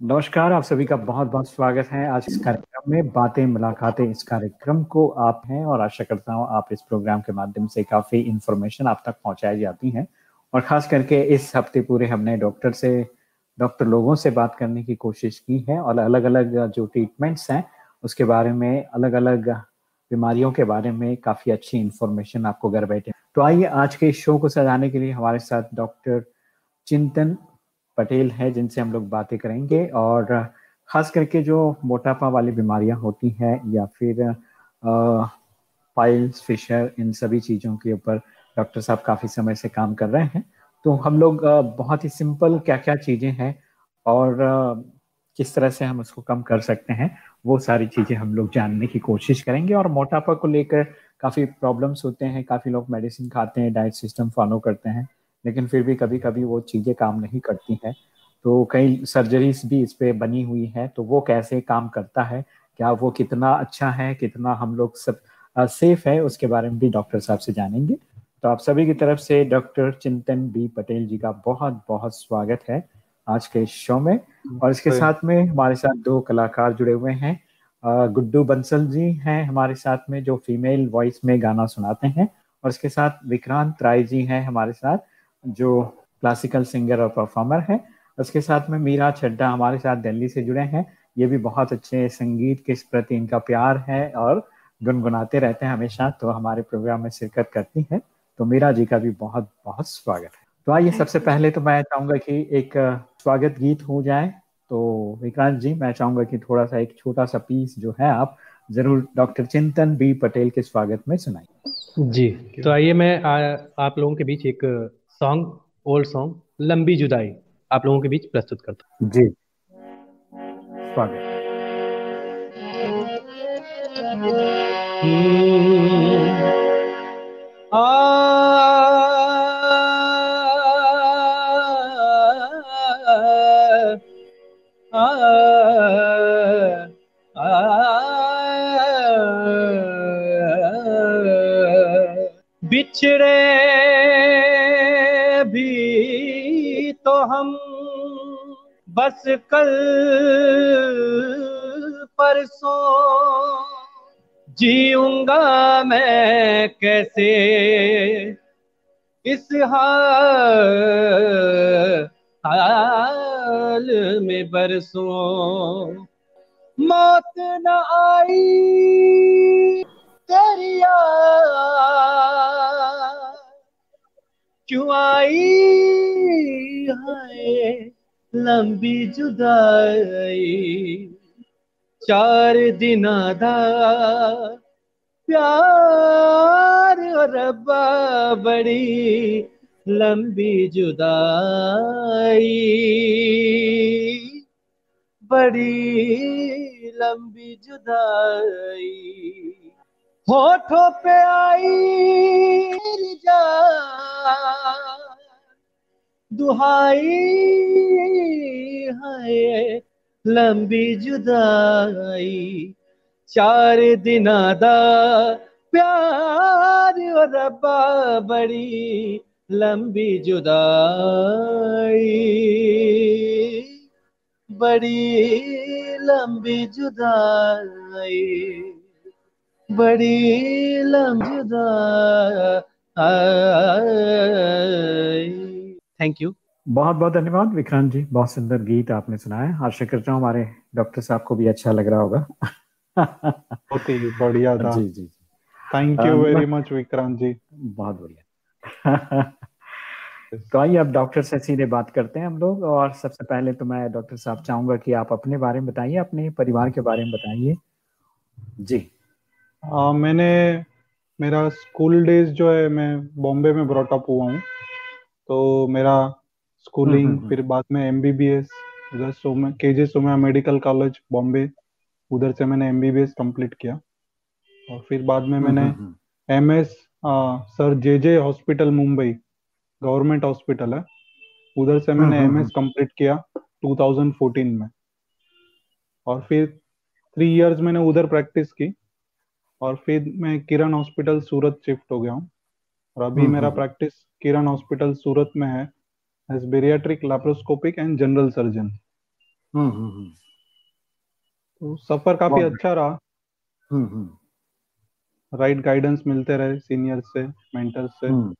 नमस्कार, आप सभी का बहुत बहुत स्वागत है। आज इस कार्यक्रम में बातें, मुलाकातें इस कार्यक्रम को आप हैं और आशा करता हूँ आप इस प्रोग्राम के माध्यम से काफ़ी इंफॉर्मेशन आप तक पहुँचाई जाती हैं। और खास करके इस हफ़्ते पूरे हमने डॉक्टर से डॉक्टर लोगों से बात करने की कोशिश की है और अलग अलग जो ट्रीटमेंट्स हैं, उसके बारे में अलग अलग बीमारियों के बारे में काफ़ी अच्छी इन्फॉर्मेशन आपको घर बैठे। तो आइए आज के शो को सजाने के लिए हमारे साथ डॉक्टर चिंतन पटेल है जिनसे हम लोग बातें करेंगे और ख़ास करके जो मोटापा वाली बीमारियाँ होती हैं या फिर फाइल्स फिशर इन सभी चीज़ों के ऊपर डॉक्टर साहब काफ़ी समय से काम कर रहे हैं। तो हम लोग बहुत ही सिंपल क्या क्या चीज़ें हैं और किस तरह से हम उसको कम कर सकते हैं, वो सारी चीज़ें हम लोग जानने की कोशिश करेंगे। और मोटापा को लेकर काफ़ी प्रॉब्लम्स होते हैं, काफ़ी लोग मेडिसिन खाते हैं डाइट सिस्टम फॉलो करते हैं। लेकिन फिर भी कभी कभी वो चीज़ें काम नहीं करती हैं। तो कई सर्जरीज भी इस पर बनी हुई हैं तो वो कैसे काम करता है? क्या वो कितना अच्छा है? कितना हम लोग सब सेफ़ है? उसके बारे में भी डॉक्टर साहब से जानेंगे। तो आप सभी की तरफ़ से डॉक्टर चिंतन बी पटेल जी का बहुत बहुत स्वागत है आज के शो में। और इसके साथ में हमारे साथ दो कलाकार जुड़े हुए हैं। गुड्डू बंसल जी हैं हमारे साथ में जो फीमेल वॉइस में गाना सुनाते हैं। और इसके साथ विक्रांत राय जी हैं हमारे साथ। जो क्लासिकल सिंगर और परफॉर्मर है उसके साथ में मीरा छड्डा हमारे साथ दिल्ली से जुड़े हैं। ये भी बहुत अच्छे संगीत के प्रति इनका प्यार है और गुनगुनाते रहते हैं हमेशा तो हमारे प्रोग्राम में शिरकत करती है। तो मीरा जी का भी बहुत बहुत स्वागत है। तो आइए सबसे पहले तो मैं चाहूँगा कि एक स्वागत गीत हो जाए। तो विक्रांत जी मैं चाहूँगा कि थोड़ा सा एक छोटा सा पीस जो है आप ज़रूर डॉक्टर चिंतन बी पटेल के स्वागत में सुनाइए। जी तो आइए मैं आ, आप लोगों के बीच एक सॉन्ग ओल्ड सॉन्ग लंबी जुदाई आप लोगों के बीच प्रस्तुत करता हूँ जी स्वागत बिछड़े बस कल परसों जीऊँगा मैं कैसे? इस हाल में बरसों मौत न आई। तेरी क्यों आई है? लंबी जुदाई, चार दिन प्यार रब्बा बड़ी लंबी जुदाई। बड़ी लंबी जुदाई, होठों पे आई दुहाई है, लंबी जुदाई, चार दिन दा प्यार रब्बा बड़ी लंबी जुदाई। बड़ी लंबी जुदाई, बड़ी लंबी जुदाई। थैंक यू बहुत बहुत धन्यवाद विक्रांत जी। बहुत सुंदर गीत आपने सुनाया। आशा करता हूँ हमारे डॉक्टर साहब को भी अच्छा लग रहा होगा। बहुत ही बढ़िया था। जी जी thank you very much Vikrant ji. बहुत बढ़िया। तो आइए अब डॉक्टर से सीधे बात करते हैं हम लोग और सबसे पहले तो मैं डॉक्टर साहब चाहूँगा कि आप अपने बारे में बताइए अपने परिवार के बारे में बताइए। जी। आ, मैंने मेरा स्कूल डेज़ जो है मैं बॉम्बे में ब्रॉटअप हुआ हूँ। तो मेरा स्कूलिंग हम्म, हम्म, फिर बाद में एम बी बी एस उधर Soma K J Soma medical college Bombay उधर से मैंने M B B S complete किया। और फिर बाद में हम्म, मैंने M S sir J J hospital Mumbai government hospital है। उधर से मैंने एम एस कंप्लीट किया 2014 में। और फिर थ्री इयर्स मैंने उधर प्रैक्टिस की। और फिर मैं किरण हॉस्पिटल सूरत शिफ्ट हो गया हूँ। और अभी मेरा प्रैक्टिस किरण हॉस्पिटल सूरत में है as bariatric laparoscopic and general surgeon हम्म हम्म, हम्म। तो सफ़र काफ़ी अच्छा रहा। हम्म हम्म। राइट गाइडेंस मिलते रहे सीनियर से मेंटर से। हम्म।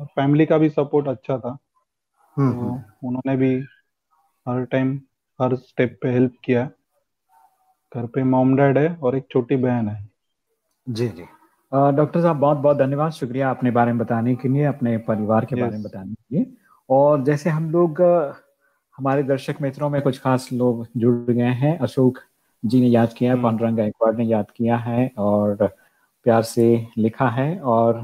और फैमिली का भी सपोर्ट अच्छा था। हम्म, तो हम्म। उन्होंने भी हर टाइम हर स्टेप पे हेल्प किया। घर पे मॉम डैड है और एक छोटी बहन है। जी जी। डॉक्टर साहब बहुत बहुत धन्यवाद। शुक्रिया अपने बारे में बताने के लिए अपने परिवार के बारे में बताने के लिए। और जैसे हम लोग हमारे दर्शक मित्रों में कुछ खास लोग जुड़ गए हैं। अशोक जी ने याद किया है हम्म। पांडुरंग गायकवाड़ ने याद किया है और प्यार से लिखा है और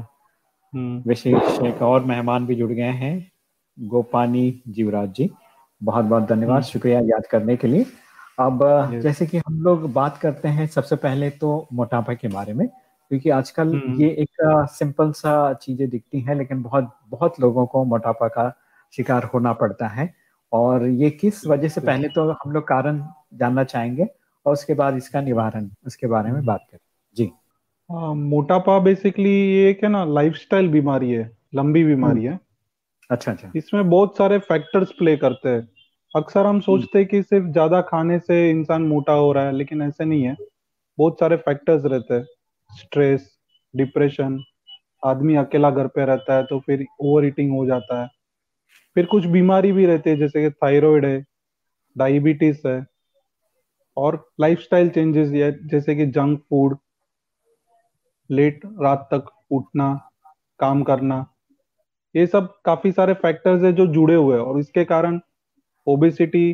हम्म। विशेष एक और मेहमान भी जुड़ गए हैं गोपानी जीवराज जी। बहुत बहुत धन्यवाद। हम्म। शुक्रिया याद करने के लिए। अब जैसे कि हम लोग बात करते हैं सबसे पहले तो मोटापा के बारे में। क्योंकि आजकल हम्म। ये एक सिंपल सा चीज़ें दिखती हैं लेकिन बहुत बहुत लोगों को मोटापा का शिकार होना पड़ता है। और ये किस वजह से पहले तो हम लोग कारण जानना चाहेंगे और उसके बाद इसका निवारण उसके बारे में बात करें। जी। हाँ, मोटापा बेसिकली ये एक है ना लाइफस्टाइल बीमारी है लंबी हम्म। बीमारी है। अच्छा अच्छा। इसमें बहुत सारे फैक्टर्स प्ले करते हैं। अक्सर हम हम्म। सोचते हैं कि सिर्फ़ ज़्यादा खाने से इंसान मोटा हो रहा है लेकिन ऐसे नहीं है। बहुत सारे फैक्टर्स रहते हैं। स्ट्रेस डिप्रेशन आदमी अकेला घर पे रहता है तो फिर ओवर ईटिंग हो जाता है। फिर कुछ बीमारी भी रहती है जैसे कि थायराइड है डायबिटीज़ है और लाइफस्टाइल चेंजेस जैसे कि जंक फ़ूड लेट रात तक उठना काम करना ये सब काफ़ी सारे फैक्टर्स है जो जुड़े हुए हैं और इसके कारण ओबेसिटी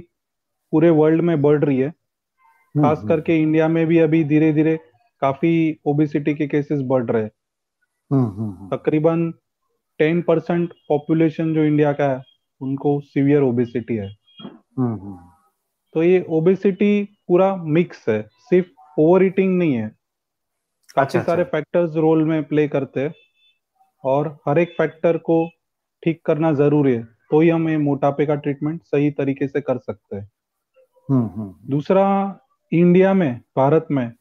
पूरे वर्ल्ड में बढ़ रही है। हम्म खास हम्म। करके इंडिया में भी अभी धीरे धीरे काफ़ी ओबेसिटी के केसेस बढ़ रहे हैं। हम्म हम्म हम्म। तकरीबन टेन परसेंट पॉपुलेशन जो इंडिया का है उनको सीवियर ओबेसिटी है। हम्म, हम्म। तो ये ओबेसिटी पूरा मिक्स है सिर्फ़ ओवर ईटिंग नहीं है। अच्छा काफ़ी अच्छा सारे फैक्टर्स रोल में प्ले करते हैं और हर एक फैक्टर को ठीक करना ज़रूरी है तो ही हम ये मोटापे का ट्रीटमेंट सही तरीके से कर सकते हैं। दूसरा इंडिया में भारत में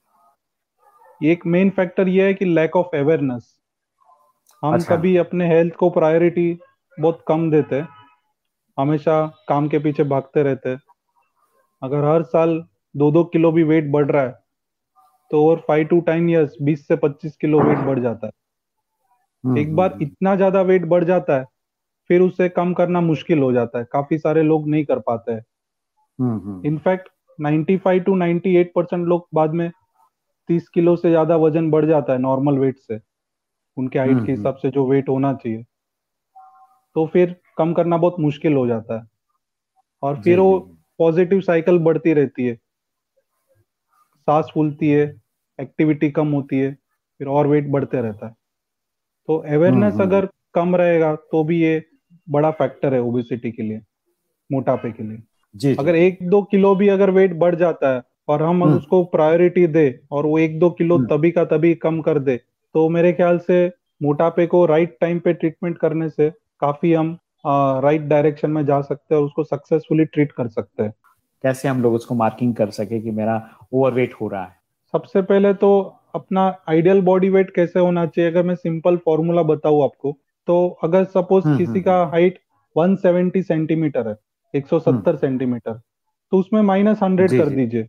एक मेन फैक्टर ये है कि लैक ऑफ़ अवेयरनेस हम अच्छा। कभी अपने हेल्थ को प्रायोरिटी बहुत कम देते हैं हमेशा काम के पीछे भागते रहते। हैं अगर हर साल दो दो किलो भी वेट बढ़ रहा है तो और फाइव टू टेन ईयर्स बीस से पच्चीस किलो वेट बढ़ जाता है। हम्म एक हम्म बार हम्म इतना ज़्यादा वेट बढ़ जाता है फिर उसे कम करना मुश्किल हो जाता है। काफ़ी सारे लोग नहीं कर पाते हैं। हम्म हम्म। इनफैक्ट 95 टू 98 परसेंट लोग बाद में 30 किलो से ज़्यादा वज़न बढ़ जाता है नॉर्मल वेट से। उनके हाइट हम्म के हम्म हिसाब से जो वेट होना चाहिए। तो फिर कम करना बहुत मुश्किल हो जाता है। और फिर वो पॉजिटिव साइकिल बढ़ती रहती है। सांस फूलती है एक्टिविटी कम होती है फिर और वेट बढ़ते रहता है। तो हम्म अवेयरनेस हम्म। अगर कम रहेगा तो भी ये बड़ा फैक्टर है ओबेसिटी के लिए मोटापे के लिए। जी जी। अगर एक दो किलो भी अगर वेट बढ़ जाता है और हम अगर हम्म। उसको प्रायोरिटी दे और वो एक दो किलो हम्म। तभी का तभी कम कर दे। तो मेरे ख्याल से मोटापे को राइट टाइम पे ट्रीटमेंट करने से काफ़ी हम राइट डायरेक्शन में जा सकते हैं और उसको सक्सेसफुली ट्रीट कर सकते हैं। कैसे हम लोग उसको मार्किंग कर सके कि मेरा ओवरवेट हो रहा है? सबसे पहले तो अपना आइडियल बॉडी वेट कैसे होना चाहिए? अगर मैं सिंपल फॉर्मूला बताऊँ आपको तो अगर सपोज़ हम्म किसी का हाइट 170 सेंटीमीटर है हम्म। 170 सेंटीमीटर तो उसमें माइनस हंड्रेड कर दीजिए।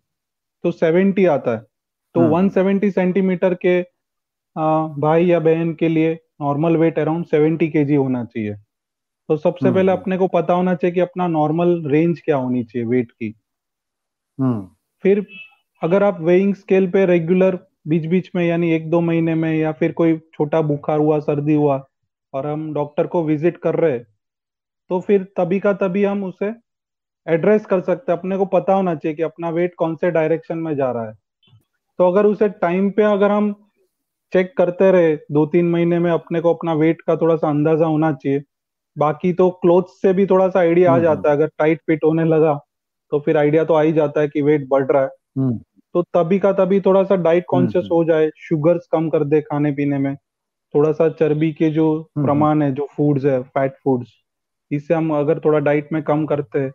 तो 70 आता है। तो वन सेवेंटी सेंटीमीटर के आ, भाई या बहन के लिए नॉर्मल वेट अराउंड 70 केजी होना चाहिए। तो सबसे हम्म। पहले हम्म अपने को पता होना चाहिए कि अपना नॉर्मल रेंज क्या होनी चाहिए वेट की। हम्म। फिर अगर आप वेइंग स्केल पे रेगुलर बीच बीच में यानी एक दो महीने में या फिर कोई छोटा बुखार हुआ सर्दी हुआ और हम डॉक्टर को विज़िट कर रहे तो फिर तभी का तभी हम उसे एड्रेस कर सकते हैं। अपने को पता होना चाहिए कि अपना वेट कौन से डायरेक्शन में जा रहा है। तो अगर उसे टाइम पे अगर हम चेक करते रहे दो तीन महीने में अपने को अपना वेट का थोड़ा सा अंदाज़ा होना चाहिए। बाकी तो क्लोथ से भी थोड़ा सा आइडिया आ हम्म जाता है। अगर टाइट फिट होने लगा तो फिर आइडिया तो आ ही जाता है कि वेट बढ़ रहा है। हम्म। तो तभी का तभी थोड़ा सा डाइट हम्म कॉन्शियस हम्म। हो जाए शुगर्स कम कर दे खाने पीने में। थोड़ा सा चर्बी के जो हम्म। प्रमाण है जो फूड्स है फैट फूड्स इसे हम अगर थोड़ा डाइट में कम करते हैं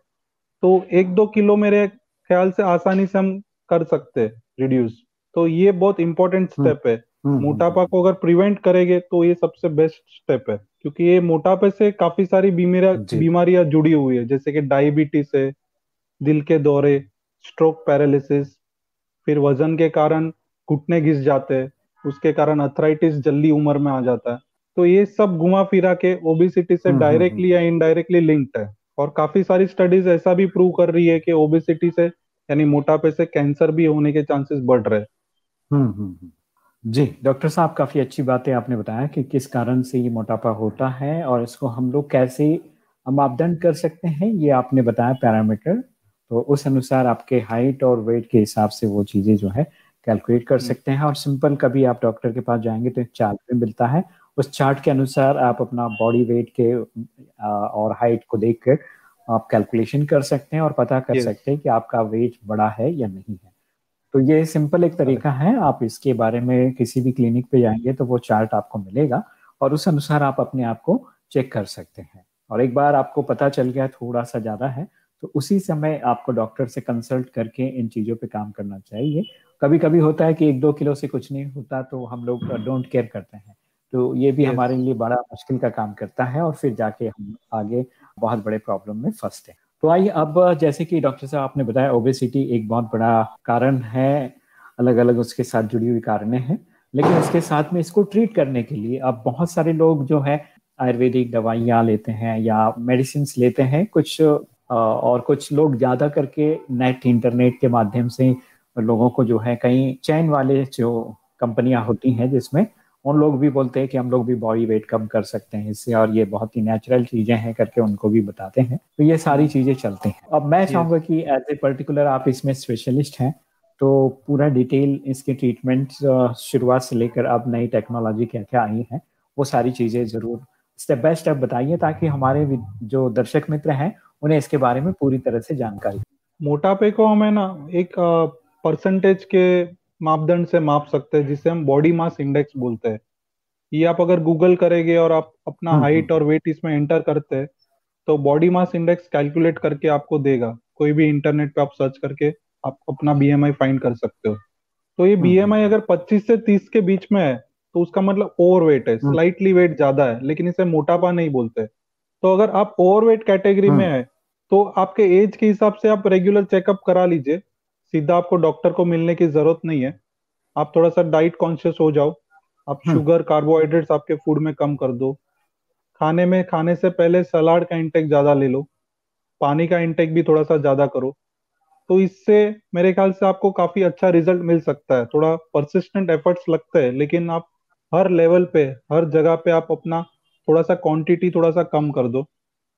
तो एक दो किलो मेरे ख्याल से आसानी से हम कर सकते हैं रिड्यूस तो ये बहुत इंपॉर्टेंट हम्म स्टेप है। हम्म मोटापा हम्म। को अगर प्रिवेंट करेंगे तो ये सबसे बेस्ट स्टेप है। क्योंकि ये मोटापे से काफ़ी सारी बीमारियाँ बीमारियाँ जुड़ी हुई है जैसे कि डायबिटीज़ है दिल के दौरे स्ट्रोक पैरालिसिस फिर वज़न के कारण घुटने घिस जाते हैं उसके कारण अथराइटिस जल्दी उम्र में आ जाता है। तो ये सब घुमा फिरा के ओबिसिटी से डायरेक्टली या इनडायरेक्टली लिंक्ड है। और काफ़ी सारी स्टडीज़ ऐसा भी प्रूव कर रही है कि ओबिसिटी से यानी मोटापे से कैंसर भी होने के चांसेस बढ़ रहे हैं। हम्म, हम्म, हम्म। जी डॉक्टर साहब काफ़ी अच्छी बातें आपने बताया कि किस कारण से ये मोटापा होता है और इसको हम लोग कैसे मापदंड कर सकते हैं ये आपने बताया पैरामीटर तो उस अनुसार आपके हाइट और वेट के हिसाब से वो चीज़ें जो है कैलकुलेट कर सकते हैं और सिंपल कभी आप डॉक्टर के पास जाएँगे तो एक चार्ट भी मिलता है उस चार्ट के अनुसार आप अपना बॉडी वेट के और हाइट को देख कर आप कैलकुलेशन कर सकते हैं और पता कर सकते हैं कि आपका वेट बड़ा है या नहीं है। तो ये सिंपल एक तरीका है आप इसके बारे में किसी भी क्लिनिक पे जाएँगे तो वो चार्ट आपको मिलेगा और उस अनुसार आप अपने आप को चेक कर सकते हैं। और एक बार आपको पता चल गया थोड़ा सा ज़्यादा है तो उसी समय आपको डॉक्टर से कंसल्ट करके इन चीज़ों पे काम करना चाहिए। कभी कभी होता है कि एक दो किलो से कुछ नहीं होता तो हम लोग डोंट केयर करते हैं। तो ये भी yes. हमारे लिए बड़ा मुश्किल का काम करता है और फिर जाके हम आगे बहुत बड़े प्रॉब्लम में फंसते हैं तो आइए अब जैसे कि डॉक्टर साहब आपने बताया ओबेसिटी एक बहुत बड़ा कारण है अलग अलग उसके साथ जुड़ी हुई कारण हैं लेकिन उसके साथ में इसको ट्रीट करने के लिए अब बहुत सारे लोग जो है आयुर्वेदिक दवाइयाँ लेते हैं या मेडिसिन लेते हैं कुछ और कुछ लोग ज़्यादा करके नेट इंटरनेट के माध्यम से लोगों को जो है कई चैन वाले जो कंपनियाँ होती हैं जिसमें उन लोग भी बोलते हैं कि हम लोग भी बॉडी वेट कम कर सकते हैं इससे और ये बहुत ही नेचुरल चीज़ें हैं करके उनको भी बताते हैं। तो ये सारी चीज़ें चलती हैं। अब मैं चाहूँगा कि एज ए पर्टिकुलर आप इसमें स्पेशलिस्ट हैं तो पूरा डिटेल इसके ट्रीटमेंट शुरुआत से लेकर अब नई टेक्नोलॉजी क्या क्या आई है वो सारी चीज़ें ज़रूर स्टेप बाय स्टेप बताइए ताकि हमारे जो दर्शक मित्र हैं उन्हें इसके बारे में पूरी तरह से जानकारी। मोटापे को हमें ना एक परसेंटेज के मापदंड से माप सकते हैं जिसे हम बॉडी मास इंडेक्स बोलते हैं। ये आप अगर गूगल करेंगे और आप अपना हाइट हम्म, हम्म। और वेट इसमें एंटर करते हैं तो बॉडी मास इंडेक्स कैलकुलेट करके आपको देगा। कोई भी इंटरनेट पे आप सर्च करके आप अपना बीएमआई फाइंड कर सकते हो। तो ये बीएमआई हम्म, अगर 25 से 30 के बीच में है तो उसका मतलब ओवर वेट है स्लाइटली वेट ज़्यादा है लेकिन इसे मोटापा नहीं बोलते। तो अगर आप ओवर वेट कैटेगरी में है तो आपके एज के हिसाब से आप रेगुलर चेकअप करा लीजिए। सीधा आपको डॉक्टर को मिलने की ज़रूरत नहीं है। आप थोड़ा सा डाइट कॉन्शियस हो जाओ। आप शुगर हम्म। कार्बोहाइड्रेट्स आपके फ़ूड में कम कर दो। खाने में खाने से पहले सलाद का इंटेक ज़्यादा ले लो। पानी का इंटेक भी थोड़ा सा ज़्यादा करो। तो इससे मेरे ख्याल से आपको काफ़ी अच्छा रिज़ल्ट मिल सकता है। थोड़ा परसिस्टेंट एफर्ट्स लगते हैं लेकिन आप हर लेवल पे हर जगह पे आप अपना थोड़ा सा क्वांटिटी थोड़ा सा कम कर दो।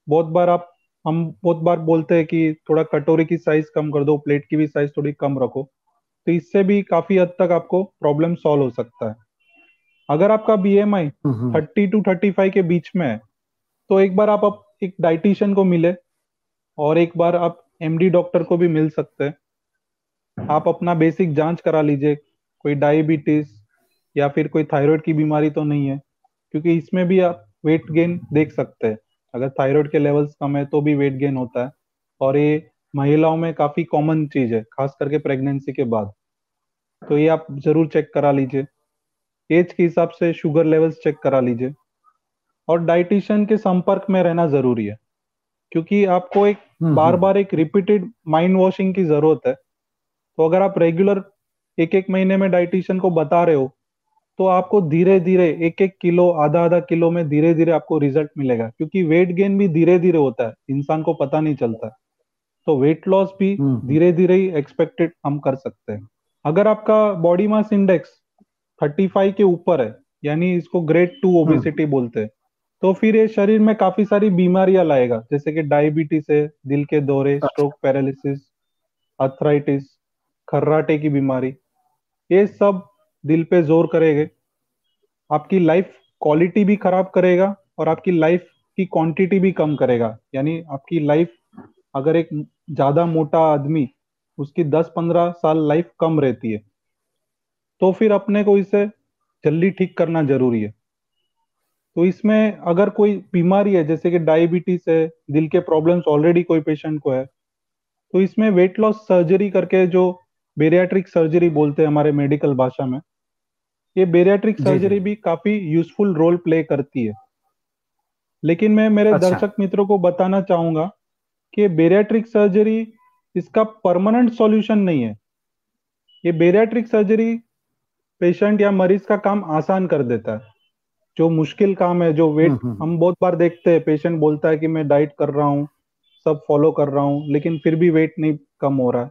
बहुत बार आप हम बहुत बार बोलते हैं कि थोड़ा कटोरी की साइज़ कम कर दो प्लेट की भी साइज़ थोड़ी कम रखो। तो इससे भी काफ़ी हद तक आपको प्रॉब्लम सॉल्व हो सकता है। अगर आपका B M I thirty to thirty five के बीच में है तो एक बार आप, आप एक डाइटिशियन को मिले और एक बार आप एमडी डॉक्टर को भी मिल सकते हैं। आप अपना बेसिक जाँच करा लीजिए कोई डायबिटीज़ या फिर कोई थायराइड की बीमारी तो नहीं है क्योंकि इसमें भी आप वेट गेन देख सकते हैं। अगर थायराइड के लेवल्स कम है तो भी वेट गेन होता है। और ये महिलाओं में काफ़ी कॉमन चीज़ है खास करके प्रेगनेंसी के बाद। तो ये आप ज़रूर चेक करा लीजिए। एज के हिसाब से शुगर लेवल्स चेक करा लीजिए। और डाइटिशियन के संपर्क में रहना ज़रूरी है क्योंकि आपको एक हम्म, बार हम्म। बार एक रिपीटेड माइंड वॉशिंग की ज़रूरत है। तो अगर आप रेगुलर एक एक महीने में डाइटिशियन को बता रहे हो तो आपको धीरे धीरे एक एक किलो आधा आधा किलो में धीरे धीरे आपको रिज़ल्ट मिलेगा। क्योंकि वेट गेन भी धीरे धीरे होता है इंसान को पता नहीं चलता। तो वेट लॉस भी हम्म, हम्म। धीरे धीरे ही एक्सपेक्टेड हम कर सकते हैं। अगर आपका बॉडी मास इंडेक्स 35 के ऊपर है यानी इसको ग्रेड टू ओबिसिटी बोलते हैं तो फिर ये शरीर में काफ़ी सारी बीमारियाँ लाएगा। जैसे कि डायबिटीज़ है दिल के दौरे स्ट्रोक पैरालिसिस अर्थराइटिस खर्राटे की बीमारी ये सब दिल पे ज़ोर करेंगे। आपकी लाइफ क्वालिटी भी खराब करेगा और आपकी लाइफ की क्वांटिटी भी कम करेगा। यानी आपकी लाइफ अगर एक ज़्यादा मोटा आदमी, उसकी 10-15 साल लाइफ कम रहती है तो फिर अपने को इसे जल्दी ठीक करना ज़रूरी है। तो इसमें अगर कोई बीमारी है, जैसे कि डायबिटीज़ है, दिल के प्रॉब्लम्स ऑलरेडी कोई पेशेंट को है तो इसमें वेट लॉस सर्जरी करके जो बेरियाट्रिक सर्जरी बोलते हैं हमारे मेडिकल भाषा में ये बेरियाट्रिक सर्जरी भी काफ़ी यूजफुल रोल प्ले करती है। लेकिन मैं मेरे अच्छा। दर्शक मित्रों को बताना चाहूँगा कि बेरियाट्रिक सर्जरी इसका परमानेंट सॉल्यूशन नहीं है। ये बेरियाट्रिक सर्जरी पेशेंट या मरीज़ का काम आसान कर देता है। जो मुश्किल काम है जो वेट हम्म, हम्म। हम बहुत बार देखते हैं पेशेंट बोलता है कि मैं डाइट कर रहा हूँ सब फॉलो कर रहा हूँ लेकिन फिर भी वेट नहीं कम हो रहा है।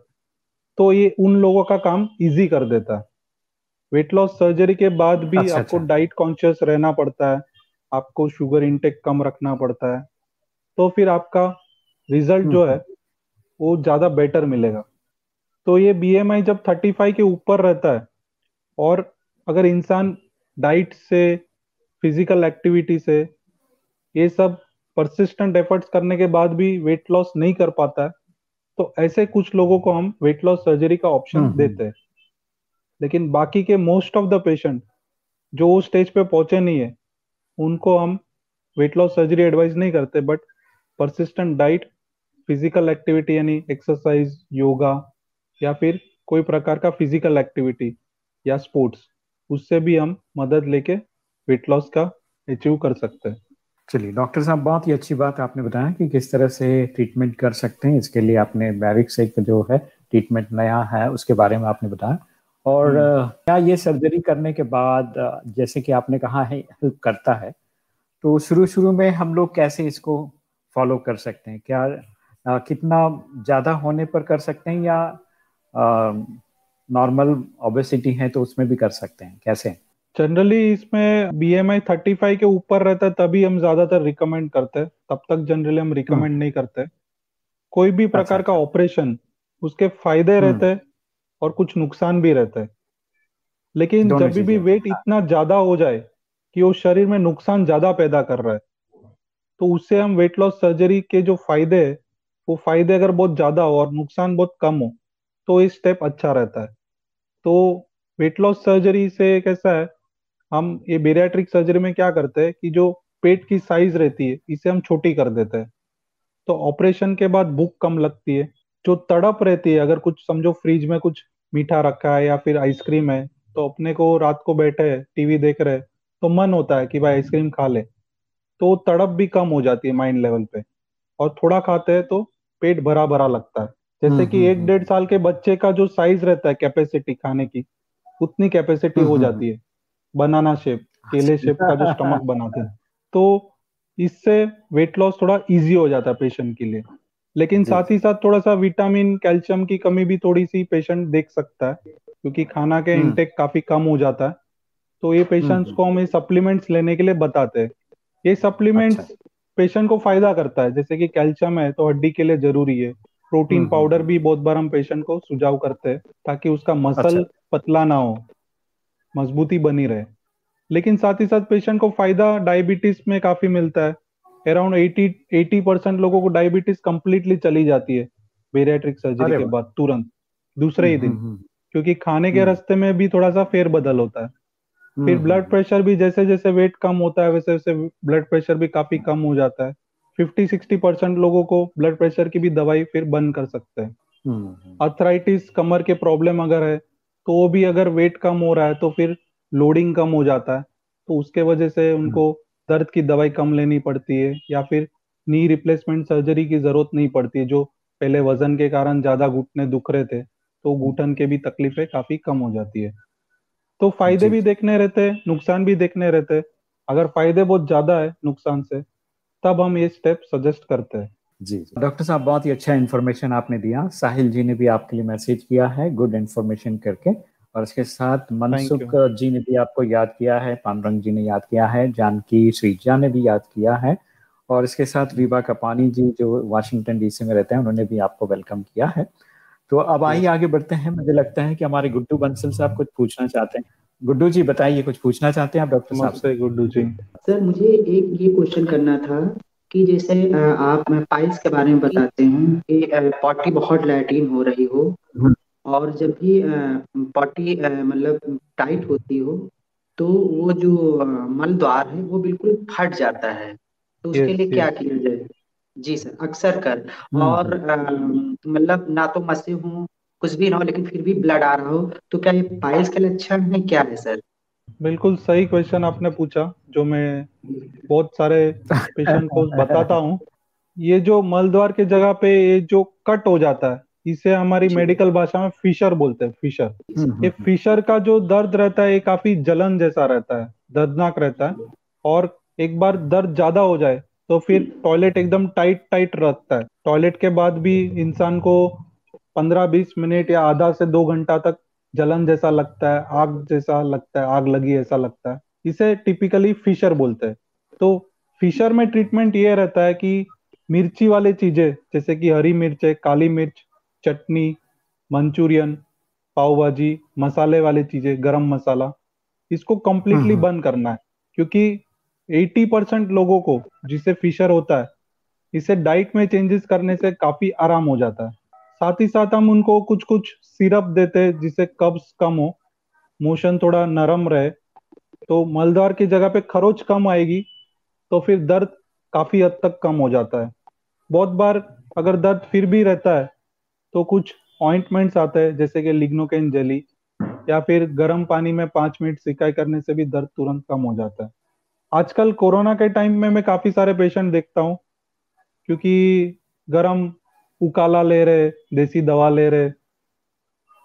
तो ये उन लोगों का काम इजी कर देता है। वेट लॉस सर्जरी के बाद भी अच्छा, आपको अच्छा। डाइट कॉन्शियस रहना पड़ता है आपको शुगर इंटेक कम रखना पड़ता है तो फिर आपका रिज़ल्ट जो हम्म। है वो ज़्यादा बेटर मिलेगा तो ये बीएमआई जब 35 के ऊपर रहता है और अगर इंसान डाइट से फ़िज़िकल एक्टिविटी से ये सब परसिस्टेंट एफर्ट्स करने के बाद भी वेट लॉस नहीं कर पाता है तो ऐसे कुछ लोगों को हम वेट लॉस सर्जरी का ऑप्शन हम्म, हम्म। देते हैं लेकिन बाकी के मोस्ट ऑफ़ द पेशेंट जो उस स्टेज पे पहुँचे नहीं है, उनको हम वेट लॉस सर्जरी एडवाइस नहीं करते but persistent diet physical activity यानी एक्सरसाइज योगा या फिर कोई प्रकार का फ़िज़िकल एक्टिविटी या स्पोर्ट्स उससे भी हम मदद लेके वेट लॉस का अचीव कर सकते हैं। चलिए डॉक्टर साहब, बहुत ही अच्छी बात आपने बताया कि किस तरह से ट्रीटमेंट कर सकते हैं। इसके लिए आपने बैरिक एक जो है ट्रीटमेंट नया है, उसके बारे में आपने बताया। और हम्म। क्या ये सर्जरी करने के बाद जैसे कि आपने कहा है हेल्प करता है तो शुरू शुरू में हम लोग कैसे इसको फॉलो कर सकते हैं क्या आ, कितना ज़्यादा होने पर कर सकते हैं या नॉर्मल ओबेसिटी है तो उसमें भी कर सकते हैं कैसे जनरली इसमें B M I thirty five के ऊपर रहता है तभी हम ज़्यादातर रिकमेंड करते हैं तब तक जनरली हम रिकमेंड हम्म। नहीं करते कोई भी अच्छा, प्रकार अच्छा, का ऑपरेशन उसके फ़ायदे हम्म। रहते हैं और कुछ नुकसान भी रहता है। लेकिन जब भी वेट इतना ज़्यादा हो जाए कि वो शरीर में नुकसान ज़्यादा पैदा कर रहा है तो उससे हम वेट लॉस सर्जरी के जो फ़ायदे है वो फ़ायदे अगर बहुत ज़्यादा हो और नुकसान बहुत कम हो तो ये स्टेप अच्छा रहता है। तो वेट लॉस सर्जरी से कैसा है हम ये बेरियाट्रिक सर्जरी में क्या करते हैं कि जो पेट की साइज़ रहती है इसे हम छोटी कर देते हैं। तो ऑपरेशन के बाद भूख कम लगती है जो तड़प रहती है अगर कुछ समझो फ्रिज में कुछ मीठा रखा है या फिर आइसक्रीम है तो अपने को रात को बैठे टीवी देख रहे तो मन होता है कि भाई आइसक्रीम खा ले। तो तड़प भी कम हो जाती है माइंड लेवल पे। और थोड़ा खाते हैं तो पेट भरा भरा लगता है। जैसे हम्म, कि एक हम्म, डेढ़ साल के बच्चे का जो साइज़ रहता है कैपेसिटी खाने की उतनी कैपेसिटी हो हम्म, जाती है। बनाना शेप केले शेप का जो स्टमक बनाते हैं। तो इससे वेट लॉस थोड़ा इजी हो जाता है पेशेंट के लिए। लेकिन साथ ही साथ थोड़ा सा विटामिन कैल्शियम की कमी भी थोड़ी सी पेशेंट देख सकता है क्योंकि खाना के इनटेक काफ़ी कम हो जाता है। तो ये पेशेंट्स को हम ये सप्लीमेंट्स लेने के लिए बताते हैं। ये सप्लीमेंट्स अच्छा। पेशेंट को फ़ायदा करता है जैसे कि कैल्शियम है तो हड्डी के लिए ज़रूरी है। प्रोटीन हम्म, पाउडर हम्म, भी बहुत बार हम पेशेंट को सुझाव करते हैं ताकि उसका मसल अच्छा। पतला ना हो मजबूती बनी रहे। लेकिन साथ ही साथ पेशेंट को फ़ायदा डायबिटीज़ में काफ़ी मिलता है। अराउंड 80 80 परसेंट लोगों को डायबिटीज़ कंप्लीटली चली जाती है बेरियाट्रिक सर्जरी के बाद तुरंत दूसरे ही हम्म, दिन। क्योंकि खाने के रास्ते में भी थोड़ा सा फेर बदल होता है। फिर ब्लड प्रेशर भी जैसे जैसे वेट कम होता है वैसे वैसे ब्लड प्रेशर भी काफ़ी कम हो जाता है। फिफ्टी सिक्सटी परसेंट लोगों को ब्लड प्रेशर की भी दवाई फिर बंद कर सकते हैं। अर्थराइटिस कमर के प्रॉब्लम अगर है तो वो भी अगर वेट कम हो रहा है तो फिर लोडिंग कम हो जाता है। तो उसके वजह से उनको दर्द की दवाई कम लेनी पड़ती है या फिर नी रिप्लेसमेंट सर्जरी की ज़रूरत नहीं पड़ती है जो पहले वज़न के कारण ज़्यादा घुटने दुख रहे थे तो घुटन के भी तकलीफें काफ़ी कम हो जाती है। तो फ़ायदे भी देखने रहते हैं नुकसान भी देखने रहते अगर फ़ायदे बहुत ज़्यादा है नुकसान से तब हम ये स्टेप सजेस्ट करते हैं। जी डॉक्टर साहब बहुत ही अच्छा इन्फॉर्मेशन आपने दिया। साहिल जी ने भी आपके लिए मैसेज किया है गुड इन्फॉर्मेशन करके। और इसके साथ मनसुख जी ने भी आपको याद किया है पानरंग जी ने याद किया है जानकी श्रीजा ने भी याद किया है और इसके साथ विभा कपानी जी जो वाशिंगटन डीसी में रहते हैं उन्होंने भी आपको वेलकम किया है। तो अब आइए आगे बढ़ते हैं। मुझे लगता है कि हमारे गुड्डू बंसल साहब कुछ पूछना चाहते हैं। गुड्डू जी बताइए कुछ पूछना चाहते हैं आप डॉक्टर साहब से? गुड्डू जी। सर मुझे एक ये क्वेश्चन करना था कि जैसे आप पाइल्स के बारे में बताते हैं कि पॉटी बहुत लैटिन हो रही हो। हम्म। और जब भी पॉटी मतलब टाइट होती हो तो वो जो मल द्वार है वो बिल्कुल फट जाता है। तो उसके लिए क्या किया जाए? जी सर अक्सर कर। हम्म, और हम्म। मतलब ना तो मसे हूँ कुछ भी ना हो लेकिन फिर भी ब्लड आ रहा हो तो क्या ये पाइल्स के लक्षण है क्या है सर? बिल्कुल सही क्वेश्चन आपने पूछा जो मैं बहुत सारे पेशेंट को बताता हूँ। ये जो मल द्वार के जगह पे ये जो कट हो जाता है इसे हमारी मेडिकल भाषा में फिशर बोलते हैं फिशर ये फिशर का जो दर्द रहता है ये काफ़ी जलन जैसा रहता है दर्दनाक रहता है। और एक बार दर्द ज़्यादा हो जाए तो फिर टॉयलेट एकदम टाइट टाइट रहता है। टॉयलेट के बाद भी इंसान को पंद्रह बीस मिनट या आधा से दो घंटा तक जलन जैसा लगता है आग जैसा लगता है आग लगी ऐसा लगता है। इसे टिपिकली फिशर बोलते हैं। तो फिशर में ट्रीटमेंट ये रहता है कि मिर्ची वाले चीज़ें जैसे कि हरी मिर्च है काली मिर्च चटनी मंचूरियन पाव भाजी मसाले वाले चीज़ें गरम मसाला इसको कम्प्लीटली हम्म। बंद करना है। क्योंकि 80 परसेंट लोगों को जिसे फिशर होता है इसे डाइट में चेंजेस करने से काफ़ी आराम हो जाता है। साथ ही साथ हम उनको कुछ कुछ सिरप देते हैं जिससे कब्ज कम हो मोशन थोड़ा नरम रहे। तो मलद्वार की जगह पे खरोच कम आएगी तो फिर दर्द काफ़ी हद तक कम हो जाता है। बहुत बार अगर दर्द फिर भी रहता है तो कुछ ऑइंटमेंट्स आते हैं जैसे कि लिग्नोकेन जेली या फिर गर्म पानी में पाँच मिनट सिकाई करने से भी दर्द तुरंत कम हो जाता है। आजकल कोरोना के टाइम में मैं काफ़ी सारे पेशेंट देखता हूँ क्योंकि गर्म उकाला ले रहे देसी दवा ले रहे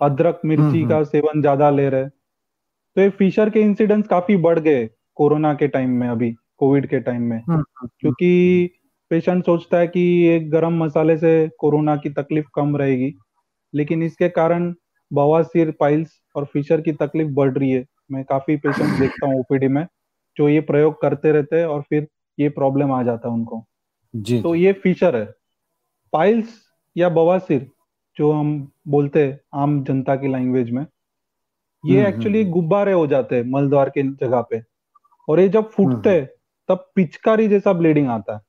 अदरक मिर्ची हम्म, का हम्म। सेवन ज़्यादा ले रहे। तो ये फिशर के इंसिडेंट्स काफ़ी बढ़ गए कोरोना के टाइम में अभी कोविड के टाइम में हम्म, क्योंकि पेशेंट सोचता है कि एक गरम मसाले से कोरोना की तकलीफ़ कम रहेगी लेकिन इसके कारण बवासीर पाइल्स और फिशर की तकलीफ़ बढ़ रही है। मैं काफ़ी पेशेंट देखता हूँ ओपीडी में जो ये प्रयोग करते रहते हैं और फिर ये प्रॉब्लम आ जाता है उनको। जी तो ये फीचर है। पाइल्स या बवासीर जो हम बोलते हैं आम जनता की लैंग्वेज में ये एक्चुअली हम्म, हम्म, हम्म। गुब्बारे हो जाते हैं मलद्वार के जगह पे। और ये जब फूटते हैं तब पिचकारी जैसा ब्लीडिंग आता है।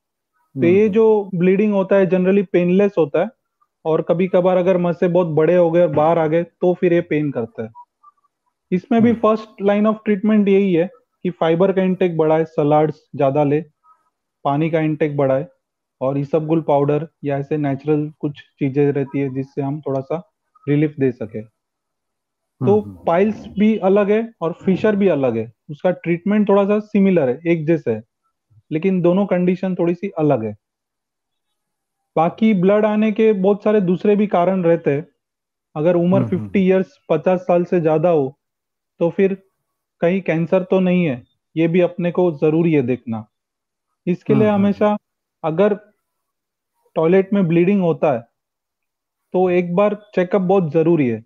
तो ये जो ब्लीडिंग होता है जनरली पेनलेस होता है और कभी कभार अगर मसे बहुत बड़े हो गए और बाहर आ गए तो फिर ये पेन करता है। इसमें भी फ़र्स्ट लाइन ऑफ़ ट्रीटमेंट यही है कि फाइबर का इंटेक बढ़ाए सलाड्स ज़्यादा ले पानी का इंटेक बढ़ाए और इसबगुल पाउडर या ऐसे नेचुरल कुछ चीज़ें रहती है जिससे हम थोड़ा सा रिलीफ दे सके। तो पाइल्स हम्म, हम्म। भी अलग है और फिशर भी अलग है। उसका ट्रीटमेंट थोड़ा सा सिमिलर है एक जैसे है। लेकिन दोनों कंडीशन थोड़ी सी अलग है। बाकी ब्लड आने के बहुत सारे दूसरे भी कारण रहते हैं। अगर उम्र फिफ्टी ईयर्स पचास साल से ज़्यादा हो तो फिर कहीं कैंसर तो नहीं है। ये भी अपने को ज़रूरी है देखना। इसके लिए हमेशा अगर टॉयलेट में ब्लीडिंग होता है तो एक बार चेकअप बहुत ज़रूरी है।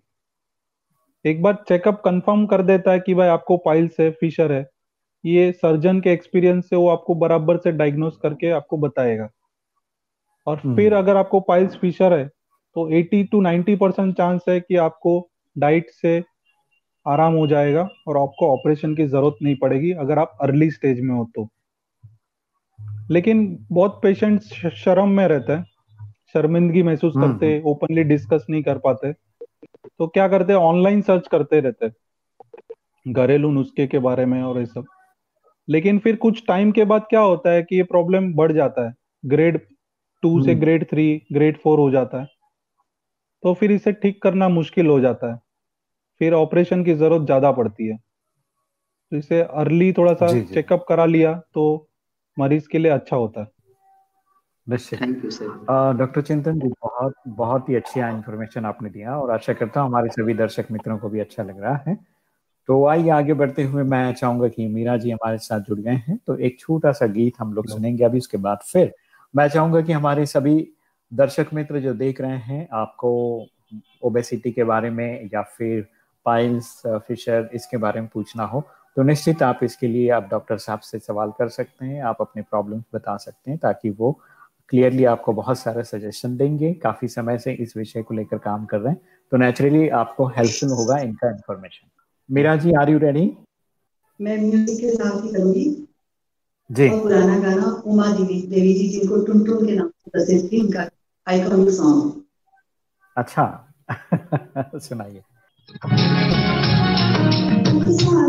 एक बार चेकअप कंफर्म कर देता है कि भाई आपको पाइल्स है फिशर है। ये सर्जन के एक्सपीरियंस से वो आपको बराबर से डायग्नोस करके आपको बताएगा और हम्म। फिर अगर आपको पाइल्स फिशर है तो 80 टू 90 परसेंट चांस है कि आपको डाइट से आराम हो जाएगा और आपको ऑपरेशन की ज़रूरत नहीं पड़ेगी अगर आप अर्ली स्टेज में हो तो लेकिन बहुत पेशेंट शर्म में रहते हैं शर्मिंदगी महसूस हम्म, करते ओपनली हम्म। डिस्कस नहीं कर पाते तो क्या करते ऑनलाइन सर्च करते रहते घरेलू नुस्खे के बारे में और ये सब लेकिन फिर कुछ टाइम के बाद क्या होता है कि ये प्रॉब्लम बढ़ जाता है। ग्रेड टू से ग्रेड थ्री ग्रेड फोर हो जाता है। तो फिर इसे ठीक करना मुश्किल हो जाता है। फिर ऑपरेशन की ज़रूरत ज़्यादा पड़ती है। तो इसे अर्ली थोड़ा सा चेकअप करा लिया तो मरीज़ के लिए अच्छा होता है। डॉक्टर चिंतन जी बहुत बहुत ही अच्छी इन्फॉर्मेशन आपने दिया और आशा करता हूँ हमारे सभी दर्शक मित्रों को भी अच्छा लग रहा है। तो आइए आगे बढ़ते हुए मैं चाहूँगा कि मीरा जी हमारे साथ जुड़ गए हैं। तो एक छोटा सा गीत हम लोग सुनेंगे अभी उसके बाद फिर मैं चाहूँगा कि हमारे सभी दर्शक मित्र जो देख रहे हैं आपको ओबेसिटी के बारे में या फिर पाइल्स फिशर इसके बारे में पूछना हो तो निश्चित आप इसके लिए आप डॉक्टर साहब से सवाल कर सकते हैं आप अपने प्रॉब्लम बता सकते हैं ताकि वो क्लियरली आपको बहुत सारे सजेशन देंगे। काफ़ी समय से इस विषय को लेकर काम कर रहे हैं तो नेचुरली आपको हेल्पफुल होगा इनका information Meera ji are you ready मैं म्यूज़िक के साथ ही करूँगी। जी। और पुराना गाना उमा देवी देवी जी जिनको टुन टुन के नाम से प्रसिद्ध थी उनका आइकॉनिक सॉन्ग अच्छा। सुनाइए। इंतज़ार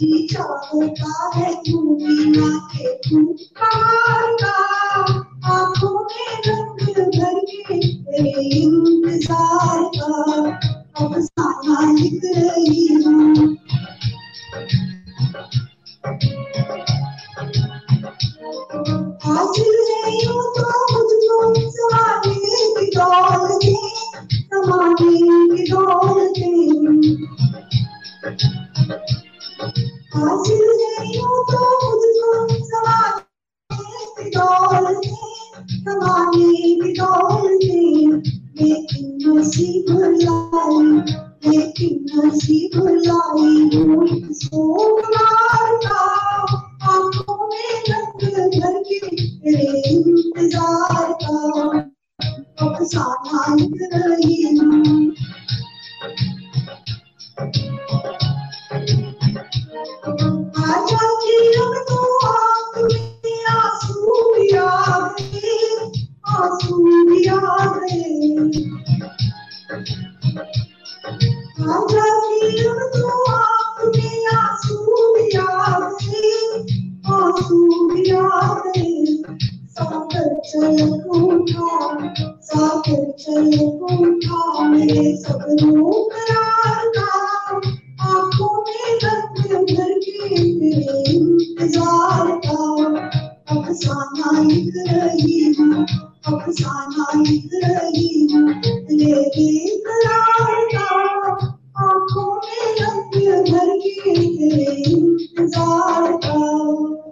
हूँ जब का है तू कुछ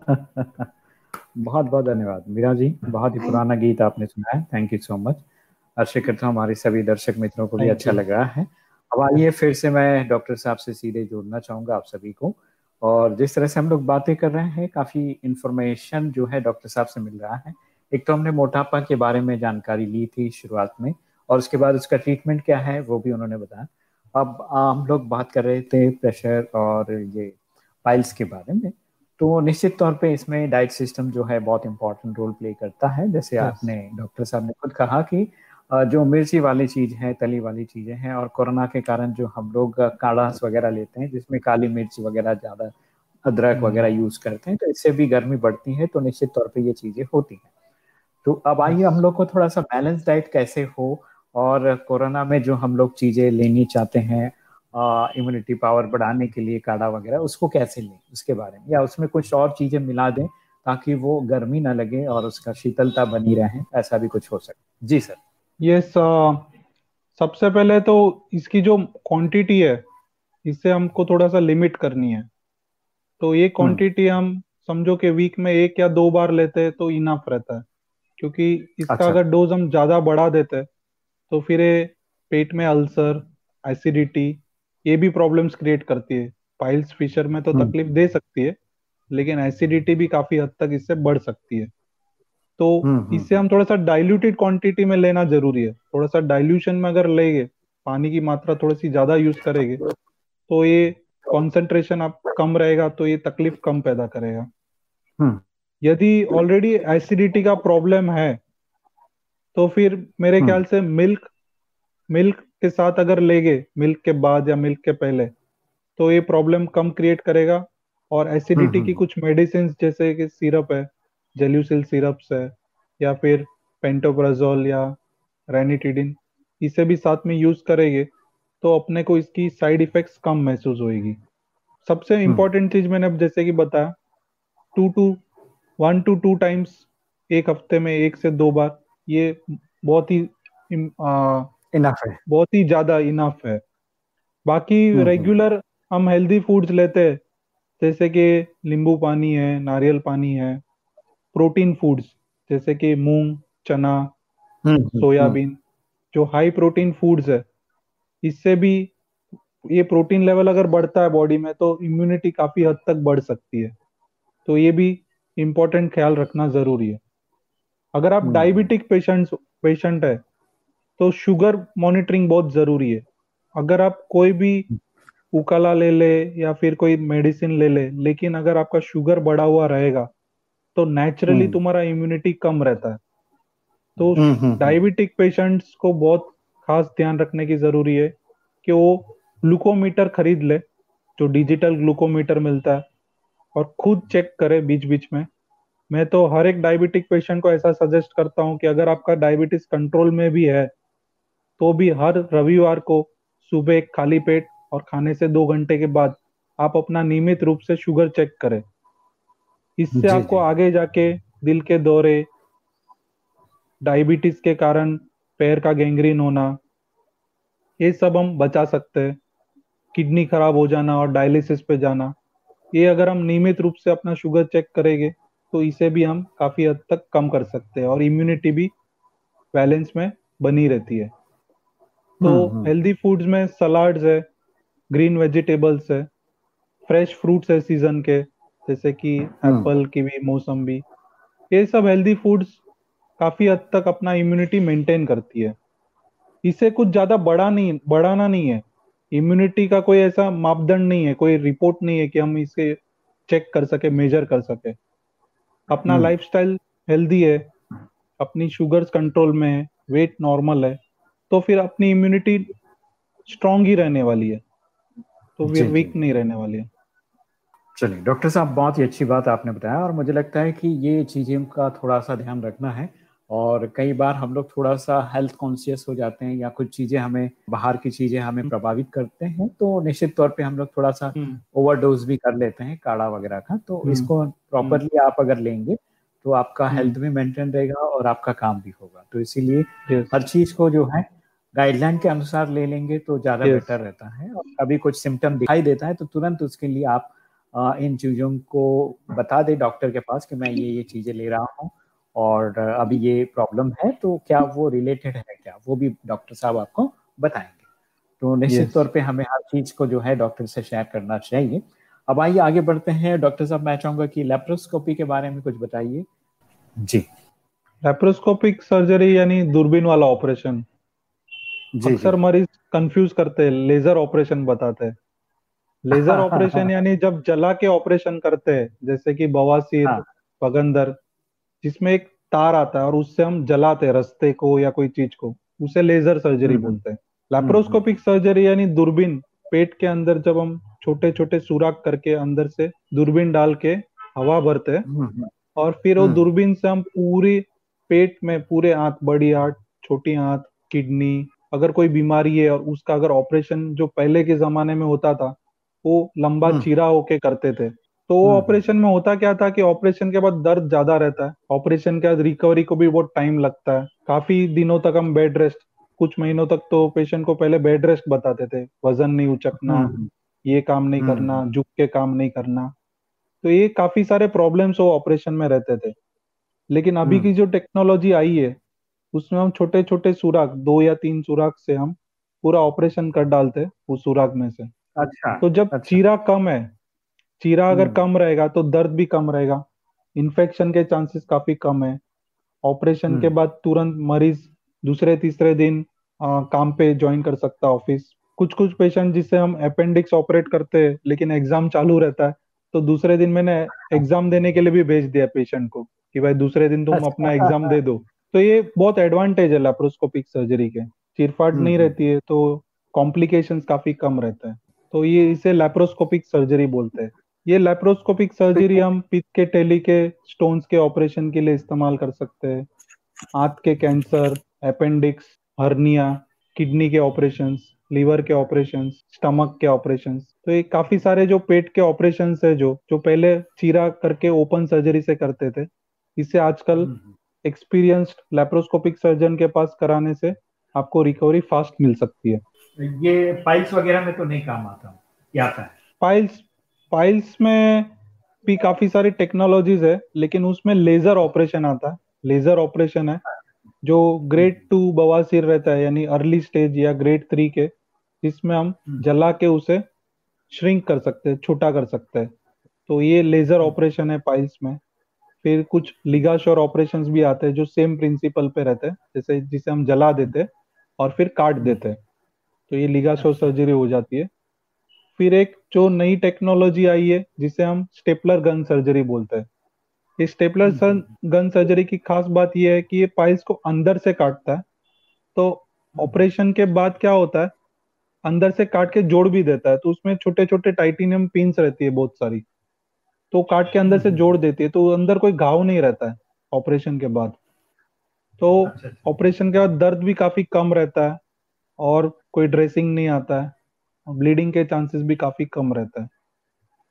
बहुत बहुत धन्यवाद। मीरा जी बहुत ही पुराना गीत आपने सुना है। थैंक यू सो मच आशा करता हूँ हमारे सभी दर्शक मित्रों को भी अच्छा लग रहा है। अब आइए फिर से मैं डॉक्टर साहब से सीधे जोड़ना चाहूँगा आप सभी को। और जिस तरह से हम लोग बातें कर रहे हैं काफ़ी इंफॉर्मेशन जो है डॉक्टर साहब से मिल रहा है। एक तो हमने मोटापा के बारे में जानकारी ली थी शुरुआत में और उसके बाद उसका ट्रीटमेंट क्या है वो भी उन्होंने बताया अब हम लोग बात कर रहे थे प्रेशर और ये पाइल्स के बारे में तो निश्चित तौर पे इसमें डाइट सिस्टम जो है बहुत इम्पोर्टेंट रोल प्ले करता है जैसे Yes. आपने डॉक्टर साहब ने खुद कहा कि जो मिर्ची वाली चीज़ है तली वाली चीज़ें हैं और कोरोना के कारण जो हम लोग काढ़ास वगैरह लेते हैं जिसमें काली मिर्च वगैरह ज़्यादा अदरक हम्म। वगैरह यूज़ करते हैं तो इससे भी गर्मी बढ़ती है तो निश्चित तौर पर ये चीज़ें होती हैं तो अब आइए हम लोग को थोड़ा सा बैलेंस डाइट कैसे हो? और कोरोना में जो हम लोग चीज़ें लेनी चाहते हैं इम्यूनिटी पावर बढ़ाने के लिए काढ़ा वगैरह उसको कैसे लें? उसके बारे में। या उसमें कुछ और चीज़ें मिला दें ताकि वो गर्मी ना लगे और उसका शीतलता बनी रहे। ऐसा भी कुछ हो सके। जी सर। यस सबसे पहले तो इसकी जो क्वांटिटी है इसे हमको थोड़ा सा लिमिट करनी है। तो ये क्वांटिटी हम समझो कि वीक में एक या दो बार लेते हैं तो इनफ रहता है। क्योंकि इसका अच्छा। अगर डोज हम ज़्यादा बढ़ा देते हैं तो फिर ये पेट में अल्सर एसिडिटी ये भी प्रॉब्लम्स क्रिएट करती है पाइल्स फिशर में तो हम्म। तकलीफ़ दे सकती है लेकिन एसिडिटी भी काफ़ी हद तक इससे बढ़ सकती है तो हम्म, हम्म, इससे हम थोड़ा सा डाइल्यूटेड क्वांटिटी में लेना ज़रूरी है थोड़ा सा डाइल्यूशन में अगर लेंगे पानी की मात्रा थोड़ी सी ज़्यादा यूज़ करेंगे तो ये कॉन्सेंट्रेशन आप कम रहेगा तो ये तकलीफ़ कम पैदा करेगा हम्म। यदि ऑलरेडी एसिडिटी का प्रॉब्लम है तो फिर मेरे हम्म। ख्याल से मिल्क मिल्क के साथ अगर लेंगे मिल्क के बाद या मिल्क के पहले तो ये प्रॉब्लम कम क्रिएट करेगा और एसिडिटी हम्म, की हम्म। कुछ मेडिसिन जैसे कि सिरप है जेल्यूसिल सिरप्स है या फिर पेंटोप्राजोल या रेनिटिडिन इसे भी साथ में यूज़ करेंगे तो अपने को इसकी साइड इफेक्ट्स कम महसूस होएगी सबसे इम्पोर्टेंट चीज़ मैंने अब जैसे कि बताया two two one two two times एक हफ़्ते में एक से दो बार ये बहुत ही इनफ है। बहुत ही ज़्यादा इनफ है। बाकी हम्म, रेगुलर हम हेल्दी फूड्स लेते हैं जैसे कि नींबू पानी है नारियल पानी है प्रोटीन फूड्स जैसे कि मूंग चना हम्म, हम्म, सोयाबीन जो हाई प्रोटीन फूड्स है इससे भी ये प्रोटीन लेवल अगर बढ़ता है बॉडी में तो इम्यूनिटी काफ़ी हद तक बढ़ सकती है। तो ये भी इम्पोर्टेंट ख्याल रखना ज़रूरी है। अगर आप हम्म। डायबिटिक पेशेंट पेशेंट है तो शुगर मॉनिटरिंग बहुत ज़रूरी है। अगर आप कोई भी उकाला ले ले या फिर कोई मेडिसिन ले ले लेकिन अगर आपका शुगर बढ़ा हुआ रहेगा तो नेचुरली हम्म। तुम्हारा इम्यूनिटी कम रहता है। तो हम्म, हम्म, डायबिटिक पेशेंट्स को बहुत खास ध्यान रखने की ज़रूरी है कि वो ग्लूकोमीटर खरीद ले जो डिजिटल ग्लूकोमीटर मिलता है। और खुद चेक करे बीच बीच में। मैं तो हर एक डायबिटिक पेशेंट को ऐसा सजेस्ट करता हूँ कि अगर आपका डायबिटीज़ कंट्रोल में भी है तो भी हर रविवार को सुबह एक खाली पेट और खाने से दो घंटे के बाद आप अपना नियमित रूप से शुगर चेक करें। इससे आपको। आगे जाके दिल के दौरे डायबिटीज़ के कारण पैर का गैंग्रीन होना ये सब हम बचा सकते हैं। किडनी खराब हो जाना और डायलिसिस पे जाना। ये अगर हम नियमित रूप से अपना शुगर चेक करेंगे तो इसे भी हम काफ़ी हद तक कम कर सकते हैं और इम्यूनिटी भी बैलेंस में बनी रहती है तो हम्म, हम्म। हेल्दी फूड्स में सलाड्स है ग्रीन वेजिटेबल्स है फ्रेश फ्रूट्स है सीज़न के जैसे कि हम्म। एप्पल कीवी मौसम्बी ये सब हेल्दी फूड्स काफ़ी हद तक अपना इम्यूनिटी मेंटेन करती है इसे कुछ ज़्यादा बड़ा नहीं बढ़ाना नहीं है इम्यूनिटी का कोई ऐसा मापदंड नहीं है कोई रिपोर्ट नहीं है कि हम इसे चेक कर सके मेजर कर सके। अपना हम्म। लाइफस्टाइल हेल्दी है अपनी शुगर्स कंट्रोल में है वेट नॉर्मल है तो फिर अपनी इम्यूनिटी स्ट्रांग ही रहने वाली है। तो फिर वीक नहीं रहने वाली है। चलिए डॉक्टर साहब बहुत ही अच्छी बात आपने बताया और मुझे लगता है कि ये चीज़ें का थोड़ा सा ध्यान रखना है। और कई बार हम लोग थोड़ा सा हेल्थ कॉन्शियस हो जाते हैं या कुछ चीज़ें हमें बाहर की चीज़ें हमें प्रभावित करते हैं तो निश्चित तौर पे हम लोग थोड़ा सा ओवरडोज भी कर लेते हैं काढ़ा वगैरह का तो हम्म, इसको प्रॉपरली आप अगर लेंगे तो आपका हम्म। हेल्थ भी मेंटेन रहेगा और आपका काम भी होगा। तो इसीलिए हर चीज़ को जो है गाइडलाइन के अनुसार ले लेंगे तो ज़्यादा बेटर रहता है और कभी कुछ सिम्टम दिखाई देता है तो तुरंत उसके लिए आप इन चीज़ों को बता दे डॉक्टर के पास कि मैं ये ये चीज़ें ले रहा हूँ और अभी ये प्रॉब्लम है तो क्या वो रिलेटेड है क्या? वो भी डॉक्टर साहब आपको बताएँगे। तो निश्चित Yes. तौर पे हमें हर चीज़ को जो है डॉक्टर से शेयर करना चाहिए। अब आइए आगे बढ़ते हैं। डॉक्टर साहब मैं चाहूँगा कि लेप्रोस्कोपी के बारे में कुछ बताइए। जी। लेप्रोस्कोपिक सर्जरी यानी दूरबीन वाला ऑपरेशन जी अक्सर मरीज़ कंफ्यूज करते हैं लेजर ऑपरेशन बताते हैं। लेजर ऑपरेशन यानी जब जला के ऑपरेशन करते हैं जैसे कि बवासीर हाँ। पगंदर जिसमें एक तार आता है और उससे हम जलाते हैं रस्ते को या कोई चीज़ को उसे लेजर सर्जरी हम्म। बोलते हैं लेप्रोस्कोपिक सर्जरी यानी दूरबीन पेट के अंदर जब हम छोटे छोटे सुराख करके अंदर से दूरबीन डाल के हवा भरते हैं हम्म, हम्म, और फिर वो हम्म। दूरबीन से हम पूरी पेट में पूरे आंत बड़ी आंत छोटी आंत किडनी अगर कोई बीमारी है और उसका अगर ऑपरेशन जो पहले के जमाने में होता था वो लंबा हम्म। चीरा होके करते थे तो वो हम्म। ऑपरेशन में होता क्या था कि ऑपरेशन के बाद दर्द ज़्यादा रहता है। ऑपरेशन के बाद रिकवरी को भी बहुत टाइम लगता है। काफ़ी दिनों तक हम बेड रेस्ट कुछ महीनों तक तो पेशेंट को पहले बेड रेस्ट बताते थे। वज़न नहीं उचकना हम्म, ये काम नहीं हम्म, करना झुक के काम नहीं करना। तो ये काफ़ी सारे प्रॉब्लम्स वो ऑपरेशन में रहते थे। लेकिन अभी हम्म। की जो टेक्नोलॉजी आई है उसमें हम छोटे छोटे सुराख दो या तीन सुराख से हम पूरा ऑपरेशन कर डालते हैं उस सुराख में से। अच्छा तो जब अच्छा। चीरा कम है चीरा अगर हम्म। कम रहेगा तो दर्द भी कम रहेगा इन्फेक्शन के चांसेस काफ़ी कम है ऑपरेशन के हम्म। बाद तुरंत मरीज़ दूसरे तीसरे दिन आ, काम पे ज्वाइन कर सकता है ऑफ़िस कुछ कुछ पेशेंट जिससे हम अपेंडिक्स ऑपरेट करते हैं लेकिन एग्ज़ाम चालू रहता है तो दूसरे दिन मैंने एग्ज़ाम देने के लिए भी भेज दिया पेशेंट को कि भाई दूसरे दिन तुम अच्छा। अपना एग्ज़ाम दे दो तो ये बहुत एडवांटेज है लेप्रोस्कोपिक सर्जरी के चिरफाट नहीं हम्म। रहती है तो कॉम्प्लिकेशंस काफ़ी कम रहते हैं तो ये इसे लेप्रोस्कोपिक सर्जरी बोलते हैं ये लेप्रोस्कोपिक सर्जरी हम पित्त के टेली के स्टोन्स के ऑपरेशन के लिए इस्तेमाल कर सकते हैं। आंत के कैंसर अपेंडिक्स हर्निया किडनी के ऑपरेशंस लीवर के ऑपरेशंस स्टमक के ऑपरेशंस। तो ये काफ़ी सारे जो पेट के ऑपरेशंस है जो जो पहले चीरा करके ओपन सर्जरी से करते थे इसे आजकल हम्म, एक्सपीरियंस्ड लेप्रोस्कोपिक सर्जन के पास कराने से आपको रिकवरी फास्ट मिल सकती है। ये पाइल्स वगैरह में तो नहीं काम आता क्या आता है? पाइल्स पाइल्स में भी काफ़ी सारी टेक्नोलॉजीज़ है लेकिन उसमें लेजर ऑपरेशन आता है। लेजर ऑपरेशन है जो ग्रेड टू बवासीर रहता है यानी अर्ली स्टेज या ग्रेड थ्री के जिसमें हम हम्म। जला के उसे श्रिंक कर सकते हैं छोटा कर सकते हैं। तो ये लेजर ऑपरेशन है पाइल्स में। फिर कुछ लिगाशोर ऑपरेशंस भी आते हैं जो सेम प्रिंसिपल पे रहते हैं जैसे जिसे हम जला देते हैं और फिर काट देते हैं। तो ये लिगाशोर सर्जरी हो जाती है। फिर एक जो नई टेक्नोलॉजी आई है जिसे हम स्टेपलर गन सर्जरी बोलते हैं। ये स्टेपलर सर, गन सर्जरी की खास बात यह है कि ये पाइल्स को अंदर से काटता है। तो ऑपरेशन के बाद क्या होता है? अंदर से काट के जोड़ भी देता है तो उसमें छोटे छोटे टाइटेनियम पिंस रहती है बहुत सारी। तो काट के अंदर से हम्म। जोड़ देती है तो अंदर कोई घाव नहीं रहता है ऑपरेशन के बाद। तो अच्छा अच्छा। ऑपरेशन के बाद दर्द भी काफ़ी कम रहता है और कोई ड्रेसिंग नहीं आता है। ब्लीडिंग के चांसेस भी काफ़ी कम रहता है।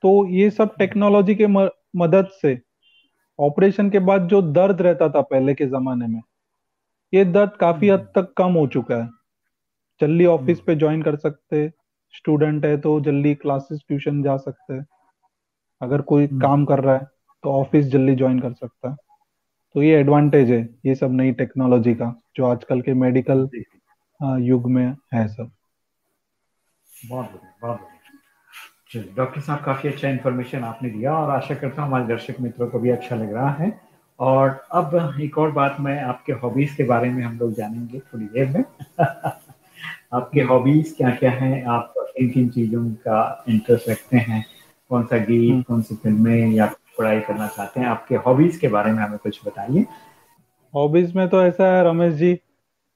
तो ये सब टेक्नोलॉजी के मदद से ऑपरेशन के बाद जो दर्द रहता था पहले के जमाने में ये दर्द काफ़ी हद तक कम हो चुका है। जल्दी ऑफ़िस पे ज्वाइन कर सकते स्टूडेंट है तो जल्दी क्लासेस ट्यूशन जा सकते। हैं अगर कोई हम्म। काम कर रहा है तो ऑफ़िस जल्दी ज्वाइन कर सकता है। तो ये एडवांटेज है ये सब नई टेक्नोलॉजी का जो आजकल के मेडिकल युग में है सब। बहुत बढ़िया बहुत बढ़िया। चलिए डॉक्टर साहब काफ़ी अच्छा इन्फॉर्मेशन आपने दिया और आशा करता हूँ हमारे दर्शक मित्रों को भी अच्छा लग रहा है। और अब एक और बात मैं आपके हॉबीज के बारे में हम लोग जानेंगे थोड़ी देर में। आपके हॉबीज क्या क्या हैं? आप किन किन चीज़ों का इंटरेस्ट रखते हैं? कौन सा गीत हम्म। कौन सी फ़िल्में या पढ़ाई करना चाहते हैं? आपके हॉबीज के बारे में हमें कुछ बताइए। हॉबीज में तो ऐसा है रमेश जी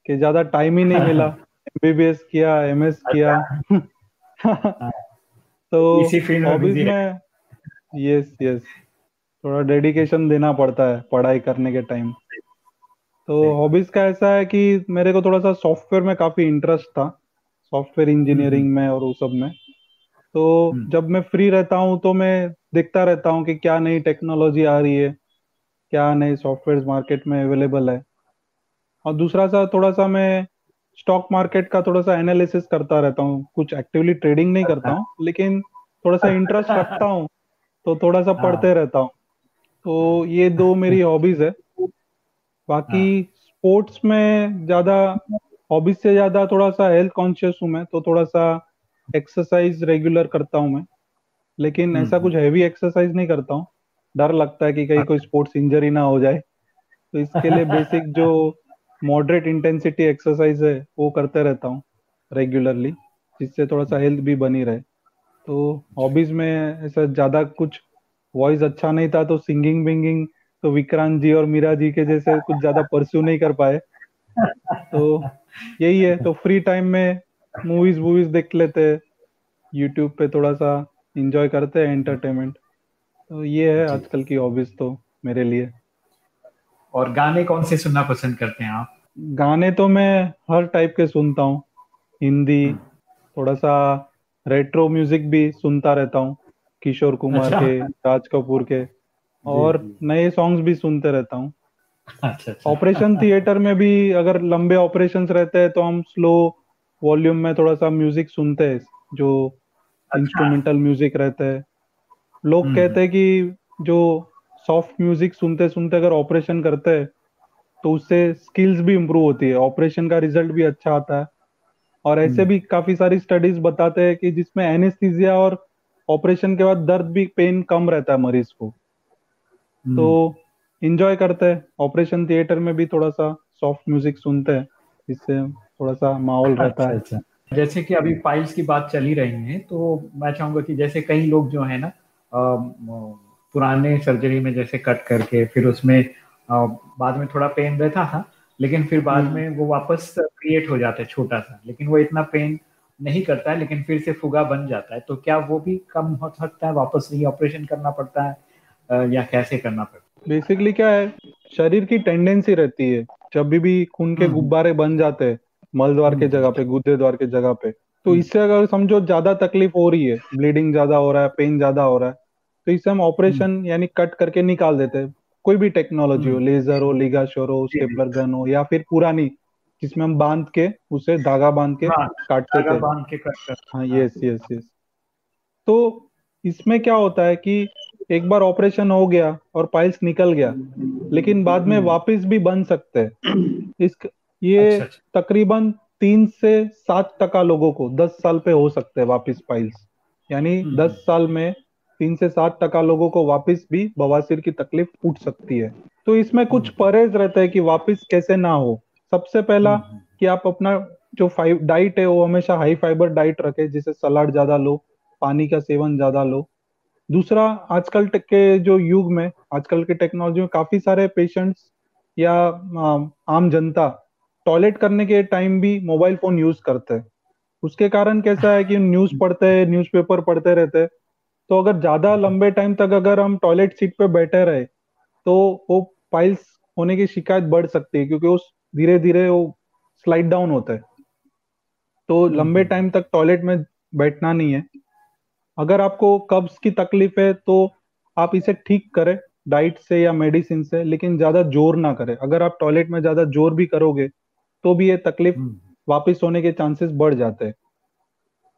कि ज़्यादा टाइम ही नहीं मिला। एमबीबीएस किया एमएस किया। तो इसी फ़ील्ड में यस यस थोड़ा डेडिकेशन देना पड़ता है पढ़ाई करने के टाइम तो हॉबीज का ऐसा है कि मेरे को थोड़ा सा सॉफ्टवेयर में काफ़ी इंटरेस्ट था सॉफ्टवेयर इंजीनियरिंग में और वो सब में. तो हम्म। जब मैं फ्री रहता हूँ तो मैं देखता रहता हूँ कि क्या नई टेक्नोलॉजी आ रही है क्या नए सॉफ्टवेयर मार्केट में अवेलेबल है. और दूसरा सा थोड़ा सा मैं स्टॉक मार्केट का थोड़ा सा एनालिसिस करता रहता हूँ। कुछ एक्टिवली ट्रेडिंग नहीं करता हूँ लेकिन थोड़ा सा इंटरेस्ट रखता हूँ तो थोड़ा सा पढ़ते रहता हूँ। तो ये दो मेरी हॉबीज है। बाकी स्पोर्ट्स में ज़्यादा हॉबीज से ज़्यादा थोड़ा सा हेल्थ कॉन्शियस हूँ मैं तो थोड़ा सा एक्सरसाइज रेगुलर करता हूँ मैं। लेकिन हम्म, ऐसा कुछ हैवी एक्सरसाइज नहीं करता हूँ। डर लगता है कि कहीं कोई स्पोर्ट्स इंजरी ना हो जाए। तो इसके लिए बेसिक जो मॉडरेट इंटेंसिटी एक्सरसाइज है वो करते रहता हूँ रेगुलरली जिससे थोड़ा सा हेल्थ भी बनी रहे। तो हॉबीज में ऐसा ज़्यादा कुछ वॉइस अच्छा नहीं था तो सिंगिंग बिंगिंग तो विक्रांत जी और मीरा जी के जैसे कुछ ज़्यादा परस्यू नहीं कर पाए। तो यही है तो फ्री टाइम में मूवीज़ वूवीज देख लेते हैं यूट्यूब पे थोड़ा सा इंजॉय करते हैं एंटरटेनमेंट तो ये है आजकल की हॉबीज तो मेरे लिए। और गाने कौन से सुनना पसंद करते हैं आप? गाने तो मैं हर टाइप के सुनता हूँ। हिंदी हम्म। थोड़ा सा रेट्रो म्यूज़िक भी सुनता रहता हूँ किशोर कुमार अच्छा। के राज कपूर के और नए सॉन्ग्स भी सुनते रहता हूँ। अच्छा अच्छा। ऑपरेशन थिएटर में भी अगर लंबे ऑपरेशन रहते हैं तो हम स्लो वॉल्यूम में थोड़ा सा म्यूज़िक सुनते हैं जो इंस्ट्रूमेंटल म्यूज़िक रहता है। लोग हम्म। कहते हैं कि जो सॉफ्ट म्यूज़िक सुनते सुनते अगर ऑपरेशन करते हैं तो उससे स्किल्स भी इम्प्रूव होती है। ऑपरेशन का रिज़ल्ट भी अच्छा आता है। और ऐसे हम्म। भी काफ़ी सारी स्टडीज़ बताते हैं कि जिसमें एनेस्थीसिया और ऑपरेशन के बाद दर्द भी पेन कम रहता है मरीज़ को। हम्म। तो इंजॉय करते हैं। ऑपरेशन थिएटर में भी थोड़ा सा सॉफ्ट म्यूज़िक सुनते हैं। इससे थोड़ा सा माहौल रहता अच्छा है। अच्छा। जैसे कि अभी फाइल्स की बात चली रही है तो मैं चाहूँगा कि जैसे कई लोग जो है ना पुराने सर्जरी में जैसे कट करके फिर उसमें बाद में थोड़ा पेन रहता था लेकिन फिर बाद हम्म। में वो वापस क्रिएट हो जाता है छोटा सा लेकिन वो इतना पेन नहीं करता है लेकिन फिर से फुगा बन जाता है तो क्या वो भी कम हो सकता है वापस री ऑपरेशन करना पड़ता है या कैसे करना पड़ता है बेसिकली क्या है शरीर की टेंडेंसी रहती है जब भी भी खून के हम्म। गुब्बारे बन जाते हैं मल द्वार के हम्म। जगह पे गुद्दे द्वार के जगह पे तो। इससे अगर समझो ज़्यादा तकलीफ़ हो रही है ब्लीडिंग ज़्यादा हो रहा है पेन ज़्यादा हो रहा है तो इसे हम ऑपरेशन यानी कट करके निकाल देते हैं। कोई भी टेक्नोलॉजी हो हम्म। लेजर हो लिगाशोर हो। स्टेपलर गन हो या फिर पुरानी जिसमें हम बाँध के उसे धागा बाँध के हाँ, काटते धागा बाँध के हाँ। यस यस यस तो इसमें क्या होता है कि एक बार ऑपरेशन हो गया और पाइल्स निकल गया लेकिन बाद में हम्म। वापस भी बन सकते हैं। इस ये अच्छा अच्छा। तकरीबन तीन से सात टका लोगों को दस साल पे हो सकते हैं वापस पाइल्स यानी हम्म। दस साल में तीन से सात टका लोगों को वापस भी बवासीर की तकलीफ़ उठ सकती है। तो इसमें कुछ हम्म। परहेज रहता है कि वापस कैसे ना हो। सबसे पहला हम्म, कि आप अपना जो फाइव डाइट है वो हमेशा हाई फाइबर डाइट रखे जिसे सलाड ज़्यादा लो पानी का सेवन ज़्यादा लो। दूसरा आजकल के जो युग में आजकल के टेक्नोलॉजी में काफ़ी सारे पेशेंट्स या आम जनता टॉयलेट करने के टाइम भी मोबाइल फ़ोन यूज़ करते हैं। उसके कारण कैसा है कि न्यूज़ पढ़ते हैं न्यूज़पेपर पढ़ते रहते हैं। तो अगर ज़्यादा लंबे टाइम तक अगर हम टॉयलेट सीट पे बैठे रहे तो वो पाइल्स होने की शिकायत बढ़ सकती है क्योंकि उस धीरे धीरे वो स्लाइड डाउन होता है। तो लंबे टाइम तक टॉयलेट में बैठना नहीं है। अगर आपको कब्ज की तकलीफ़ है तो आप इसे ठीक करें डाइट से या मेडिसिन से लेकिन ज़्यादा ज़ोर ना करें। अगर आप टॉयलेट में ज़्यादा ज़ोर भी करोगे तो भी ये तकलीफ़ वापस होने के चांसेस बढ़ जाते हैं।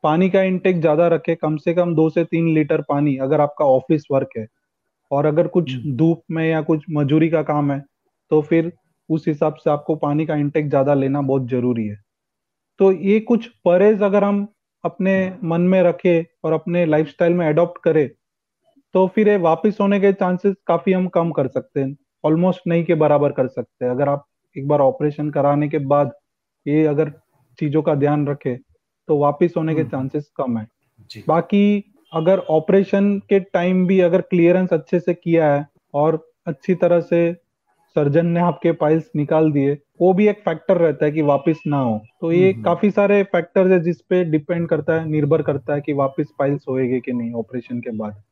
पानी का इंटेक ज़्यादा रखे कम से कम दो से तीन लीटर पानी अगर आपका ऑफ़िस वर्क है। और अगर कुछ धूप में या कुछ मजूरी का काम है तो फिर उस हिसाब से आपको पानी का इंटेक ज़्यादा लेना बहुत ज़रूरी है। तो ये कुछ परहेज अगर हम अपने मन में रखे और अपने लाइफस्टाइल में अडॉप्ट करें तो फिर ये वापस होने के चांसेस काफ़ी हम कम कर सकते हैं। ऑलमोस्ट नहीं के बराबर कर सकते। हैं अगर आप एक बार ऑपरेशन कराने के बाद ये अगर चीज़ों का ध्यान रखे तो वापस होने के चांसेस कम है। बाकी अगर ऑपरेशन के टाइम भी अगर क्लियरेंस अच्छे से किया है और अच्छी तरह से सर्जन ने आपके पाइल्स निकाल दिए वो भी एक फैक्टर रहता है कि वापस ना हो। तो ये काफ़ी सारे फैक्टर्स है जिसपे डिपेंड करता है निर्भर करता है कि वापस पाइल्स होएगी कि नहीं ऑपरेशन के बाद।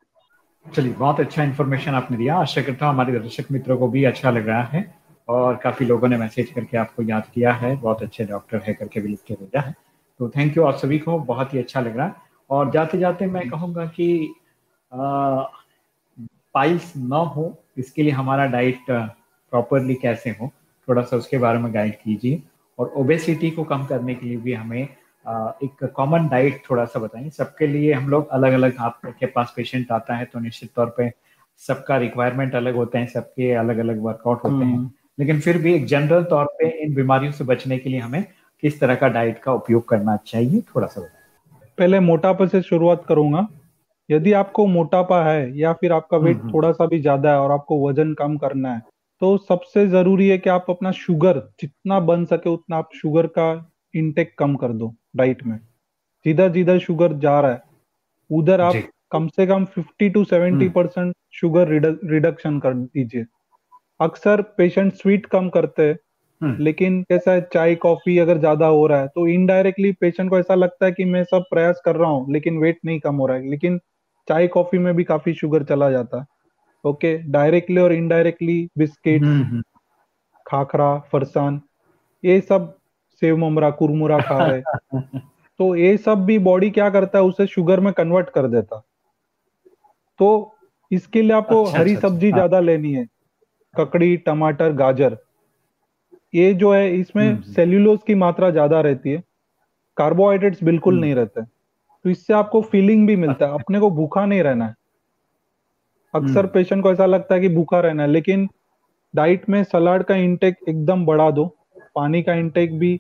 चलिए बहुत अच्छा इन्फॉर्मेशन आपने दिया। आशा करता हूँ हमारे दर्शक मित्रों को भी अच्छा लग रहा है और काफ़ी लोगों ने मैसेज करके आपको याद किया है। बहुत अच्छे डॉक्टर है करके भी लिख के भेजा है। तो थैंक यू आप सभी को बहुत ही अच्छा लग रहा है। और जाते जाते मैं कहूँगा कि पाइल्स ना हो इसके लिए हमारा डाइट प्रॉपरली कैसे हो थोड़ा सा उसके बारे में गाइड कीजिए। और ओबेसिटी को कम करने के लिए भी हमें एक कॉमन डाइट थोड़ा सा बताएँ सबके लिए हम लोग अलग अलग आपके पास पेशेंट आता है तो निश्चित तौर पे सबका रिक्वायरमेंट अलग होते हैं सबके अलग अलग वर्कआउट होते हैं। हम्म। लेकिन फिर भी एक जनरल तौर पे इन बीमारियों से बचने के लिए हमें किस तरह का डाइट का उपयोग करना चाहिए थोड़ा सा बताएँ। पहले मोटापा से शुरुआत करूँगा। यदि आपको मोटापा है या फिर आपका वेट। थोड़ा सा भी ज़्यादा है और आपको वज़न कम करना है तो सबसे ज़रूरी है कि आप अपना शुगर जितना बन सके उतना आप शुगर का इंटेक कम कर दो डाइट में। जिधर जिधर शुगर जा रहा है। उधर आप कम से कम 50 टू 70 परसेंट शुगर रिडक्शन कर दीजिए। अक्सर पेशेंट स्वीट कम करते हैं। लेकिन कैसा है चाय कॉफ़ी अगर ज़्यादा हो रहा है तो इनडायरेक्टली पेशेंट को ऐसा लगता है कि मैं सब प्रयास कर रहा हूँ लेकिन वेट नहीं कम हो रहा है। लेकिन चाय कॉफ़ी में भी काफ़ी शुगर चला जाता है। ओके डायरेक्टली और इनडायरेक्टली बिस्किट हम्म, हम्म। खाखरा फरसान ये सब सेव ममरा कुरमुरा खा रहे। तो ये सब भी बॉडी क्या करता है उसे शुगर में कन्वर्ट कर देता। तो इसके लिए आपको अच्छा, हरी अच्छा, सब्ज़ी अच्छा, ज़्यादा लेनी है। ककड़ी टमाटर गाजर। ये जो है इसमें सेल्यूलोज हम्म, हम्म। की मात्रा ज़्यादा रहती है। कार्बोहाइड्रेट्स बिल्कुल हम्म। नहीं रहते। तो इससे आपको फीलिंग भी मिलता है। अपने को भूखा नहीं रहना है। अक्सर पेशेंट को ऐसा लगता है कि भूखा रहना है लेकिन डाइट में सलाड का इंटेक एकदम बढ़ा दो। पानी का इंटेक भी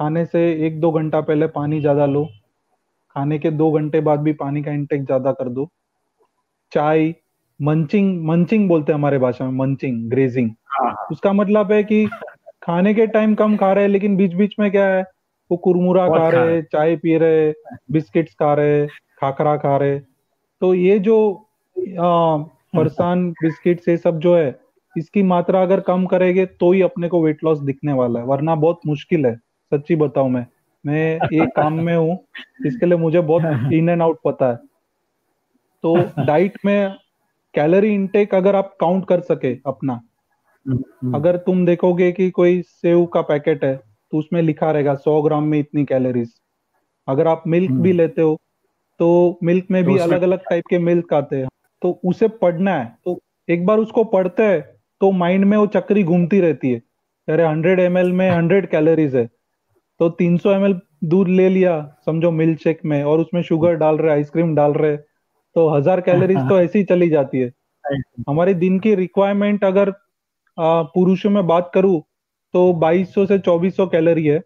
खाने से एक दो घंटा पहले पानी ज़्यादा लो। खाने के दो घंटे बाद भी पानी का इंटेक ज़्यादा कर दो। चाय मंचिंग मंचिंग बोलते हैं हमारे भाषा में मंचिंग ग्रेजिंग हाँ, हाँ। उसका मतलब है कि खाने के टाइम कम खा रहे हैं लेकिन बीच बीच में क्या है वो कुरमुरा खा रहे चाय पी रहे बिस्किट्स खा रहे खाखरा खा रहे। तो ये जो फरसान बिस्किट्स ये सब जो है इसकी मात्रा अगर कम करेंगे तो ही अपने को वेट लॉस दिखने वाला है वरना बहुत मुश्किल है सच्ची बताऊ मैं। मैं ये काम में हूँ इसके लिए मुझे बहुत इन एंड आउट पता है। तो डाइट में कैलोरी इनटेक अगर आप काउंट कर सके अपना। अगर तुम देखोगे कि कोई सेव का पैकेट है तो उसमें लिखा रहेगा सौ ग्राम में इतनी कैलोरीज अगर आप मिल्क भी हम्म। लेते हो तो मिल्क में भी अलग अलग टाइप के मिल्क आते हैं। तो उसे पढ़ना है। तो एक बार उसको पढ़ते हैं तो माइंड में वो चक्री घूमती रहती है। अरे हंड्रेड एम में हंड्रेड कैलोरीज है। तो तीन सौ एम दूध ले लिया समझो मिल्क शेक में और उसमें शुगर डाल रहे आइसक्रीम डाल रहे तो हज़ार कैलोरीज तो ऐसी ही चली जाती है। हमारे दिन की रिक्वायरमेंट अगर पुरुषों में बात करूँ तो 2200 से 2400 कैलोरी है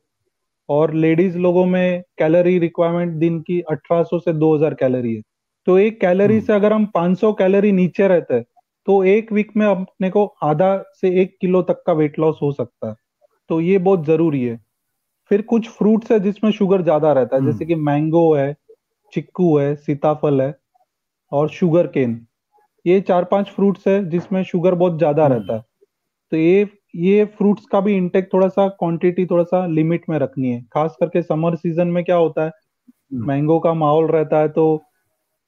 और लेडीज़ लोगों में कैलोरी रिक्वायरमेंट दिन की 1800 से 2000 कैलोरी है तो एक कैलोरी हम्म। से अगर हम 500 कैलोरी नीचे रहते हैं तो एक वीक में अपने को आधा से एक किलो तक का वेट लॉस हो सकता है तो ये बहुत ज़रूरी है फिर कुछ फ्रूट्स है जिसमें शुगर ज़्यादा रहता है हम्म। जैसे कि मैंगो है चिक्कू है सीताफल है और शुगर केन ये चार पाँच फ्रूट्स है जिसमें शुगर बहुत ज़्यादा हम्म। रहता है तो ये ये फ्रूट्स का भी इंटेक थोड़ा सा क्वांटिटी थोड़ा सा लिमिट में रखनी है। खास करके समर सीज़न में क्या होता है? मैंगो का माहौल रहता है तो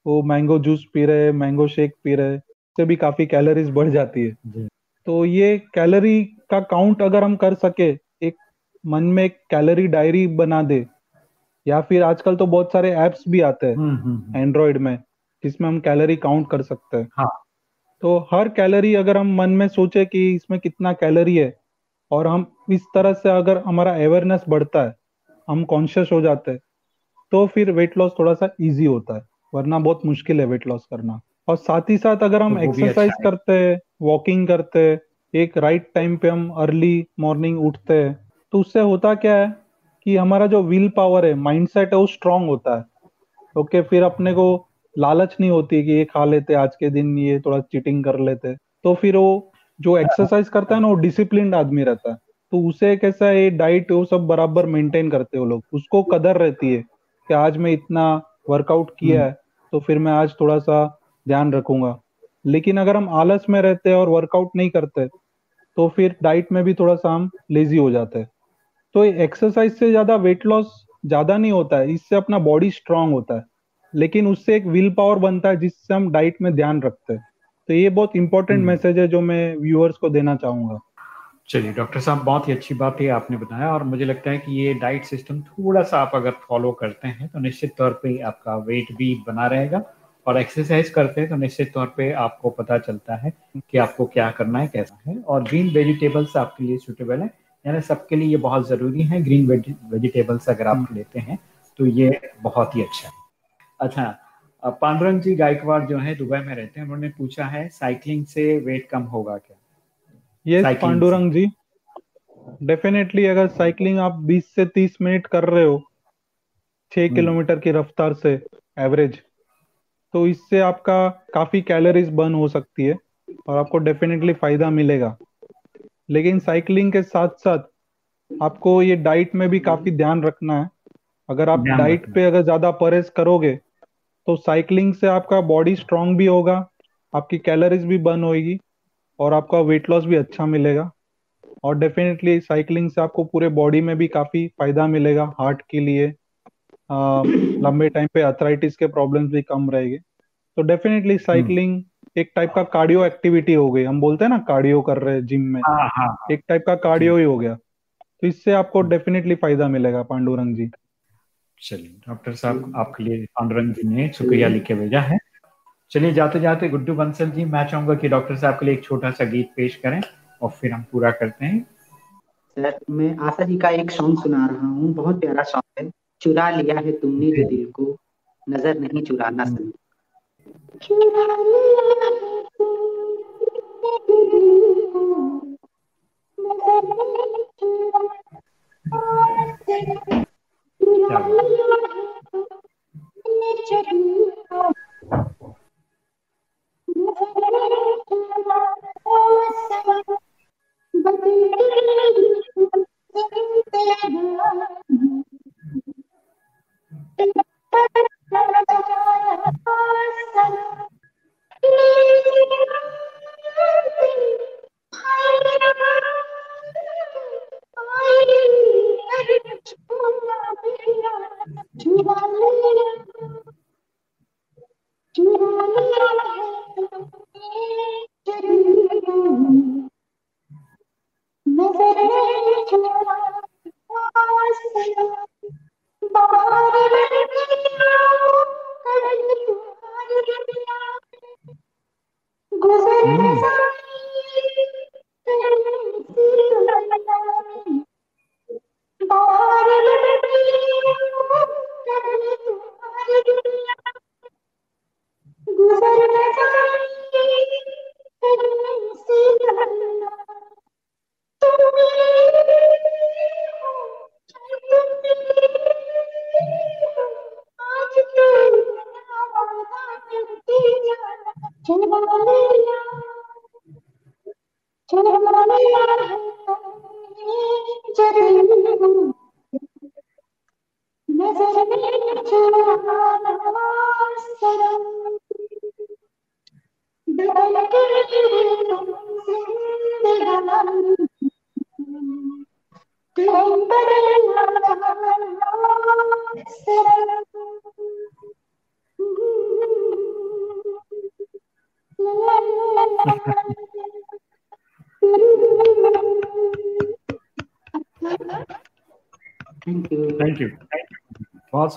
वो मैंगो जूस पी रहे मैंगो शेक पी रहे उससे भी काफ़ी कैलोरीज बढ़ जाती है। तो ये कैलोरी का काउंट अगर हम कर सके एक मन में एक कैलोरी डायरी बना दे या फिर आजकल तो बहुत सारे एप्स भी आते हैं हम्म हम्म हम्म, एंड्रॉइड में जिसमें हम कैलोरी काउंट कर सकते हैं। हाँ। तो हर कैलोरी अगर हम मन में सोचे कि इसमें कितना कैलोरी है और हम इस तरह से अगर हमारा अवेयरनेस बढ़ता है हम कॉन्शियस हो जाते हैं तो फिर वेट लॉस थोड़ा सा इजी होता है वरना बहुत मुश्किल है वेट लॉस करना। और साथ ही साथ अगर हम तो अच्छा एक्सरसाइज है। करते हैं वॉकिंग करते हैं एक राइट टाइम पे हम अर्ली मॉर्निंग उठते हैं तो उससे होता क्या है कि हमारा जो विल पावर है माइंडसेट है वो स्ट्रांग होता है। ओके फिर अपने को लालच नहीं होती कि ये खा लेते आज के दिन ये थोड़ा चीटिंग कर लेते। तो फिर वो जो एक्सरसाइज करता है ना वो डिसिप्लिन आदमी रहता है। तो उसे कैसा है डाइट वो सब बराबर मेंटेन करते हो लोग। उसको कदर रहती है कि आज मैं इतना वर्कआउट किया हम्म। है तो फिर मैं आज थोड़ा सा ध्यान रखूँगा। लेकिन अगर हम आलस में रहते हैं और वर्कआउट नहीं करते तो फिर डाइट में भी थोड़ा सा हम लेजी हो जाते हैं। तो एक्सरसाइज से ज़्यादा वेट लॉस ज़्यादा नहीं होता है इससे अपना बॉडी स्ट्रांग होता है। लेकिन उससे एक विल पावर बनता है जिससे हम डाइट में ध्यान रखते हैं। तो ये बहुत इंपॉर्टेंट हम्म। मैसेज है जो मैं व्यूअर्स को देना चाहूँगा। चलिए डॉक्टर साहब बहुत ही अच्छी बात है आपने बताया और मुझे लगता है कि ये डाइट सिस्टम थोड़ा सा आप अगर फॉलो करते हैं तो निश्चित तौर पे आपका वेट भी बना रहेगा और एक्सरसाइज करते हैं तो निश्चित तौर पे आपको पता चलता है कि आपको क्या करना है कैसा है। और ग्रीन वेजिटेबल्स आपके लिए सुटेबल है। यानी सबके लिए ये बहुत ज़रूरी है। ग्रीन वेजिटेबल्स अगर आप लेते हैं तो ये बहुत ही अच्छा है। अच्छा पांडुरंग जी गायकवाड़ जो है दुबई में रहते हैं उन्होंने पूछा है साइकिलिंग से वेट कम होगा क्या? यस से। पांडुरंग जी डेफिनेटली अगर साइकिलिंग आप 20 से 30 मिनट कर रहे हो 6 हम्म। किलोमीटर की रफ्तार से एवरेज तो इससे आपका काफ़ी कैलोरीज बर्न हो सकती है और आपको डेफिनेटली फ़ायदा मिलेगा। लेकिन साइकिलिंग के साथ साथ आपको ये डाइट में भी काफ़ी ध्यान रखना है। अगर आप डाइट पे अगर ज़्यादा परहेज करोगे तो साइकिलिंग से आपका बॉडी स्ट्रांग भी होगा आपकी कैलोरीज भी बर्न होगी और आपका वेट लॉस भी अच्छा मिलेगा। और डेफिनेटली साइकिलिंग से आपको पूरे बॉडी में भी काफ़ी फ़ायदा मिलेगा हार्ट के लिए। आ, लंबे टाइम पे अथराइटिस के प्रॉब्लम्स भी कम रहेंगे। तो डेफिनेटली हम्म। साइकिलिंग एक टाइप का कार्डियो एक्टिविटी हो गई। हम बोलते हैं ना कार्डियो कर रहे हैं जिम में। हाँ हाँ हाँ। एक टाइप का कार्डियो ही हो गया। तो इससे आपको डेफिनेटली फ़ायदा मिलेगा पांडुरंग जी। चलिए डॉक्टर साहब आपके लिए पांडुरंग जी ने शुक्रिया लिख के भेजा है? चलिए जाते जाते गुड्डू बंसल जी मैं चाहूँगा कि डॉक्टर साहब के लिए एक छोटा सा गीत पेश करें और फिर हम पूरा करते हैं। सर मैं आशा जी का एक सॉन्ग सुना रहा हूँ बहुत प्यारा सॉन्ग है। चुरा लिया है तुमने जो। दिल को नज़र नहीं चुराना हम्म, सर चुरा लिया है तुमने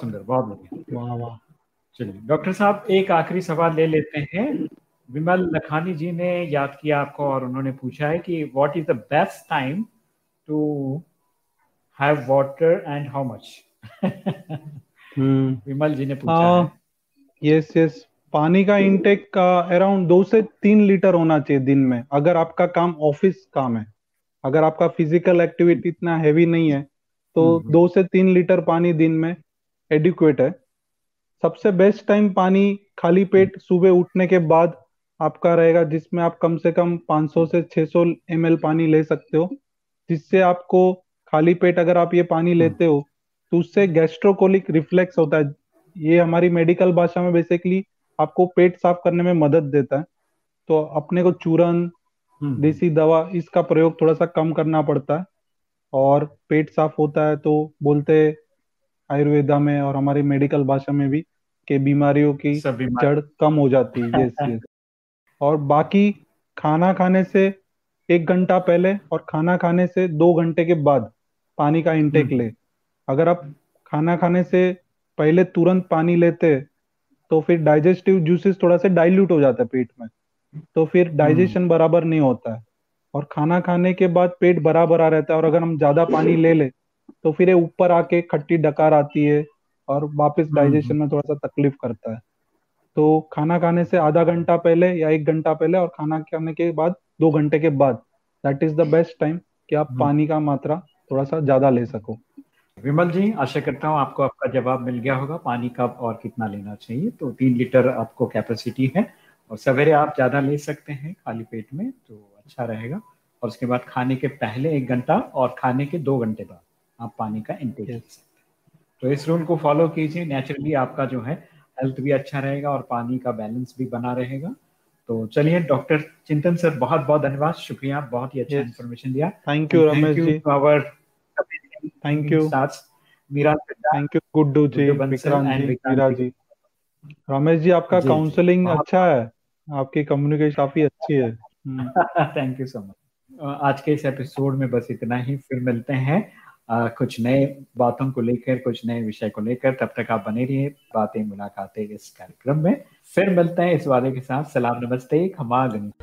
बहुत सुंदर बहुत बढ़िया। वाह वाह। चलिए डॉक्टर साहब एक आखिरी सवाल ले लेते हैं। विमल लखानी जी ने याद किया आपको और उन्होंने पूछा है कि what is the best time to have water and how much हम्म। विमल जी ने पूछा हाँ। है यस यस पानी का इनटेक का अराउंड दो से तीन लीटर होना चाहिए दिन में अगर आपका काम ऑफ़िस काम है। अगर आपका फ़िज़िकल एक्टिविटी इतना हैवी नहीं है तो हम्म। दो से तीन लीटर पानी दिन में एडिक्वेट है। सबसे बेस्ट टाइम पानी खाली पेट सुबह उठने के बाद आपका रहेगा जिसमें आप कम से कम 500 से 600 ml पानी ले सकते हो जिससे आपको खाली पेट अगर आप ये पानी लेते हो तो उससे गैस्ट्रोकोलिक रिफ्लेक्स होता है। ये हमारी मेडिकल भाषा में बेसिकली आपको पेट साफ़ करने में मदद देता है। तो अपने को चूरन हम्म, देसी दवा इसका प्रयोग थोड़ा सा कम करना पड़ता है। और पेट साफ़ होता है तो बोलते हैं आयुर्वेदा में और हमारी मेडिकल भाषा में भी कि बीमारियों की जड़ कम हो जाती है यस यस और बाकी खाना खाने से एक घंटा पहले और खाना खाने से दो घंटे के बाद पानी का इंटेक हम्म। ले। अगर आप खाना खाने से पहले तुरंत पानी लेते तो फिर डाइजेस्टिव जूसेस थोड़ा सा डाइल्यूट हो जाता है पेट में। तो फिर डाइजेशन बराबर नहीं होता है। और खाना खाने के बाद पेट भरा भरा रहता है और अगर हम ज़्यादा पानी ले ले तो फिर ये ऊपर आके खट्टी डकार आती है और वापस डाइजेशन में थोड़ा सा तकलीफ़ करता है। तो खाना खाने से आधा घंटा पहले या एक घंटा पहले और खाना खाने के बाद दो घंटे के बाद that is the best time कि आप हम्म। पानी का मात्रा थोड़ा सा ज़्यादा ले सको। विमल जी आशा करता हूँ आपको आपका जवाब मिल गया होगा पानी कब और कितना लेना चाहिए? तो तीन लीटर आपको कैपेसिटी है और सवेरे आप ज़्यादा ले सकते हैं खाली पेट में तो अच्छा रहेगा। और उसके बाद खाने के पहले एक घंटा और खाने के दो घंटे बाद। आप पानी का इंटेक Yes. तो इस रूल को फॉलो कीजिए। नेचुरली आपका जो है हेल्थ भी अच्छा रहेगा और पानी का बैलेंस भी बना रहेगा। तो चलिए डॉक्टर चिंतन सर बहुत बहुत धन्यवाद। शुक्रिया बहुत ही अच्छा Yes. इन्फॉर्मेशन दिया। Thank you Ramesh ji our Thank you. Thank you Guddu ji जी मीरा जी। जी रमेश जी आपका। काउंसलिंग अच्छा है? आपकी कम्युनिकेशन काफ़ी अच्छी है। थैंक यू सो मच आज के इस एपिसोड में बस इतना ही। फिर मिलते हैं। कुछ नए बातों को लेकर, कुछ नए विषय को लेकर तब तक आप बने रहिए। बातें, मुलाकातें इस कार्यक्रम में। फिर मिलते हैं इस वादे के साथ। सलाम, नमस्ते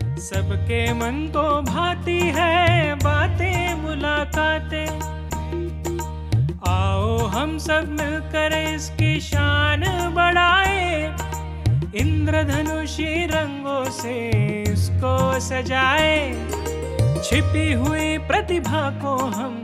सबके मन को भाती है, बातें, मुलाकातें। आओ, हम सब मिलकर इसकी शान बढ़ाए। इंद्रधनुषी रंगों से इसको सजाए। छिपी हुई प्रतिभा को हम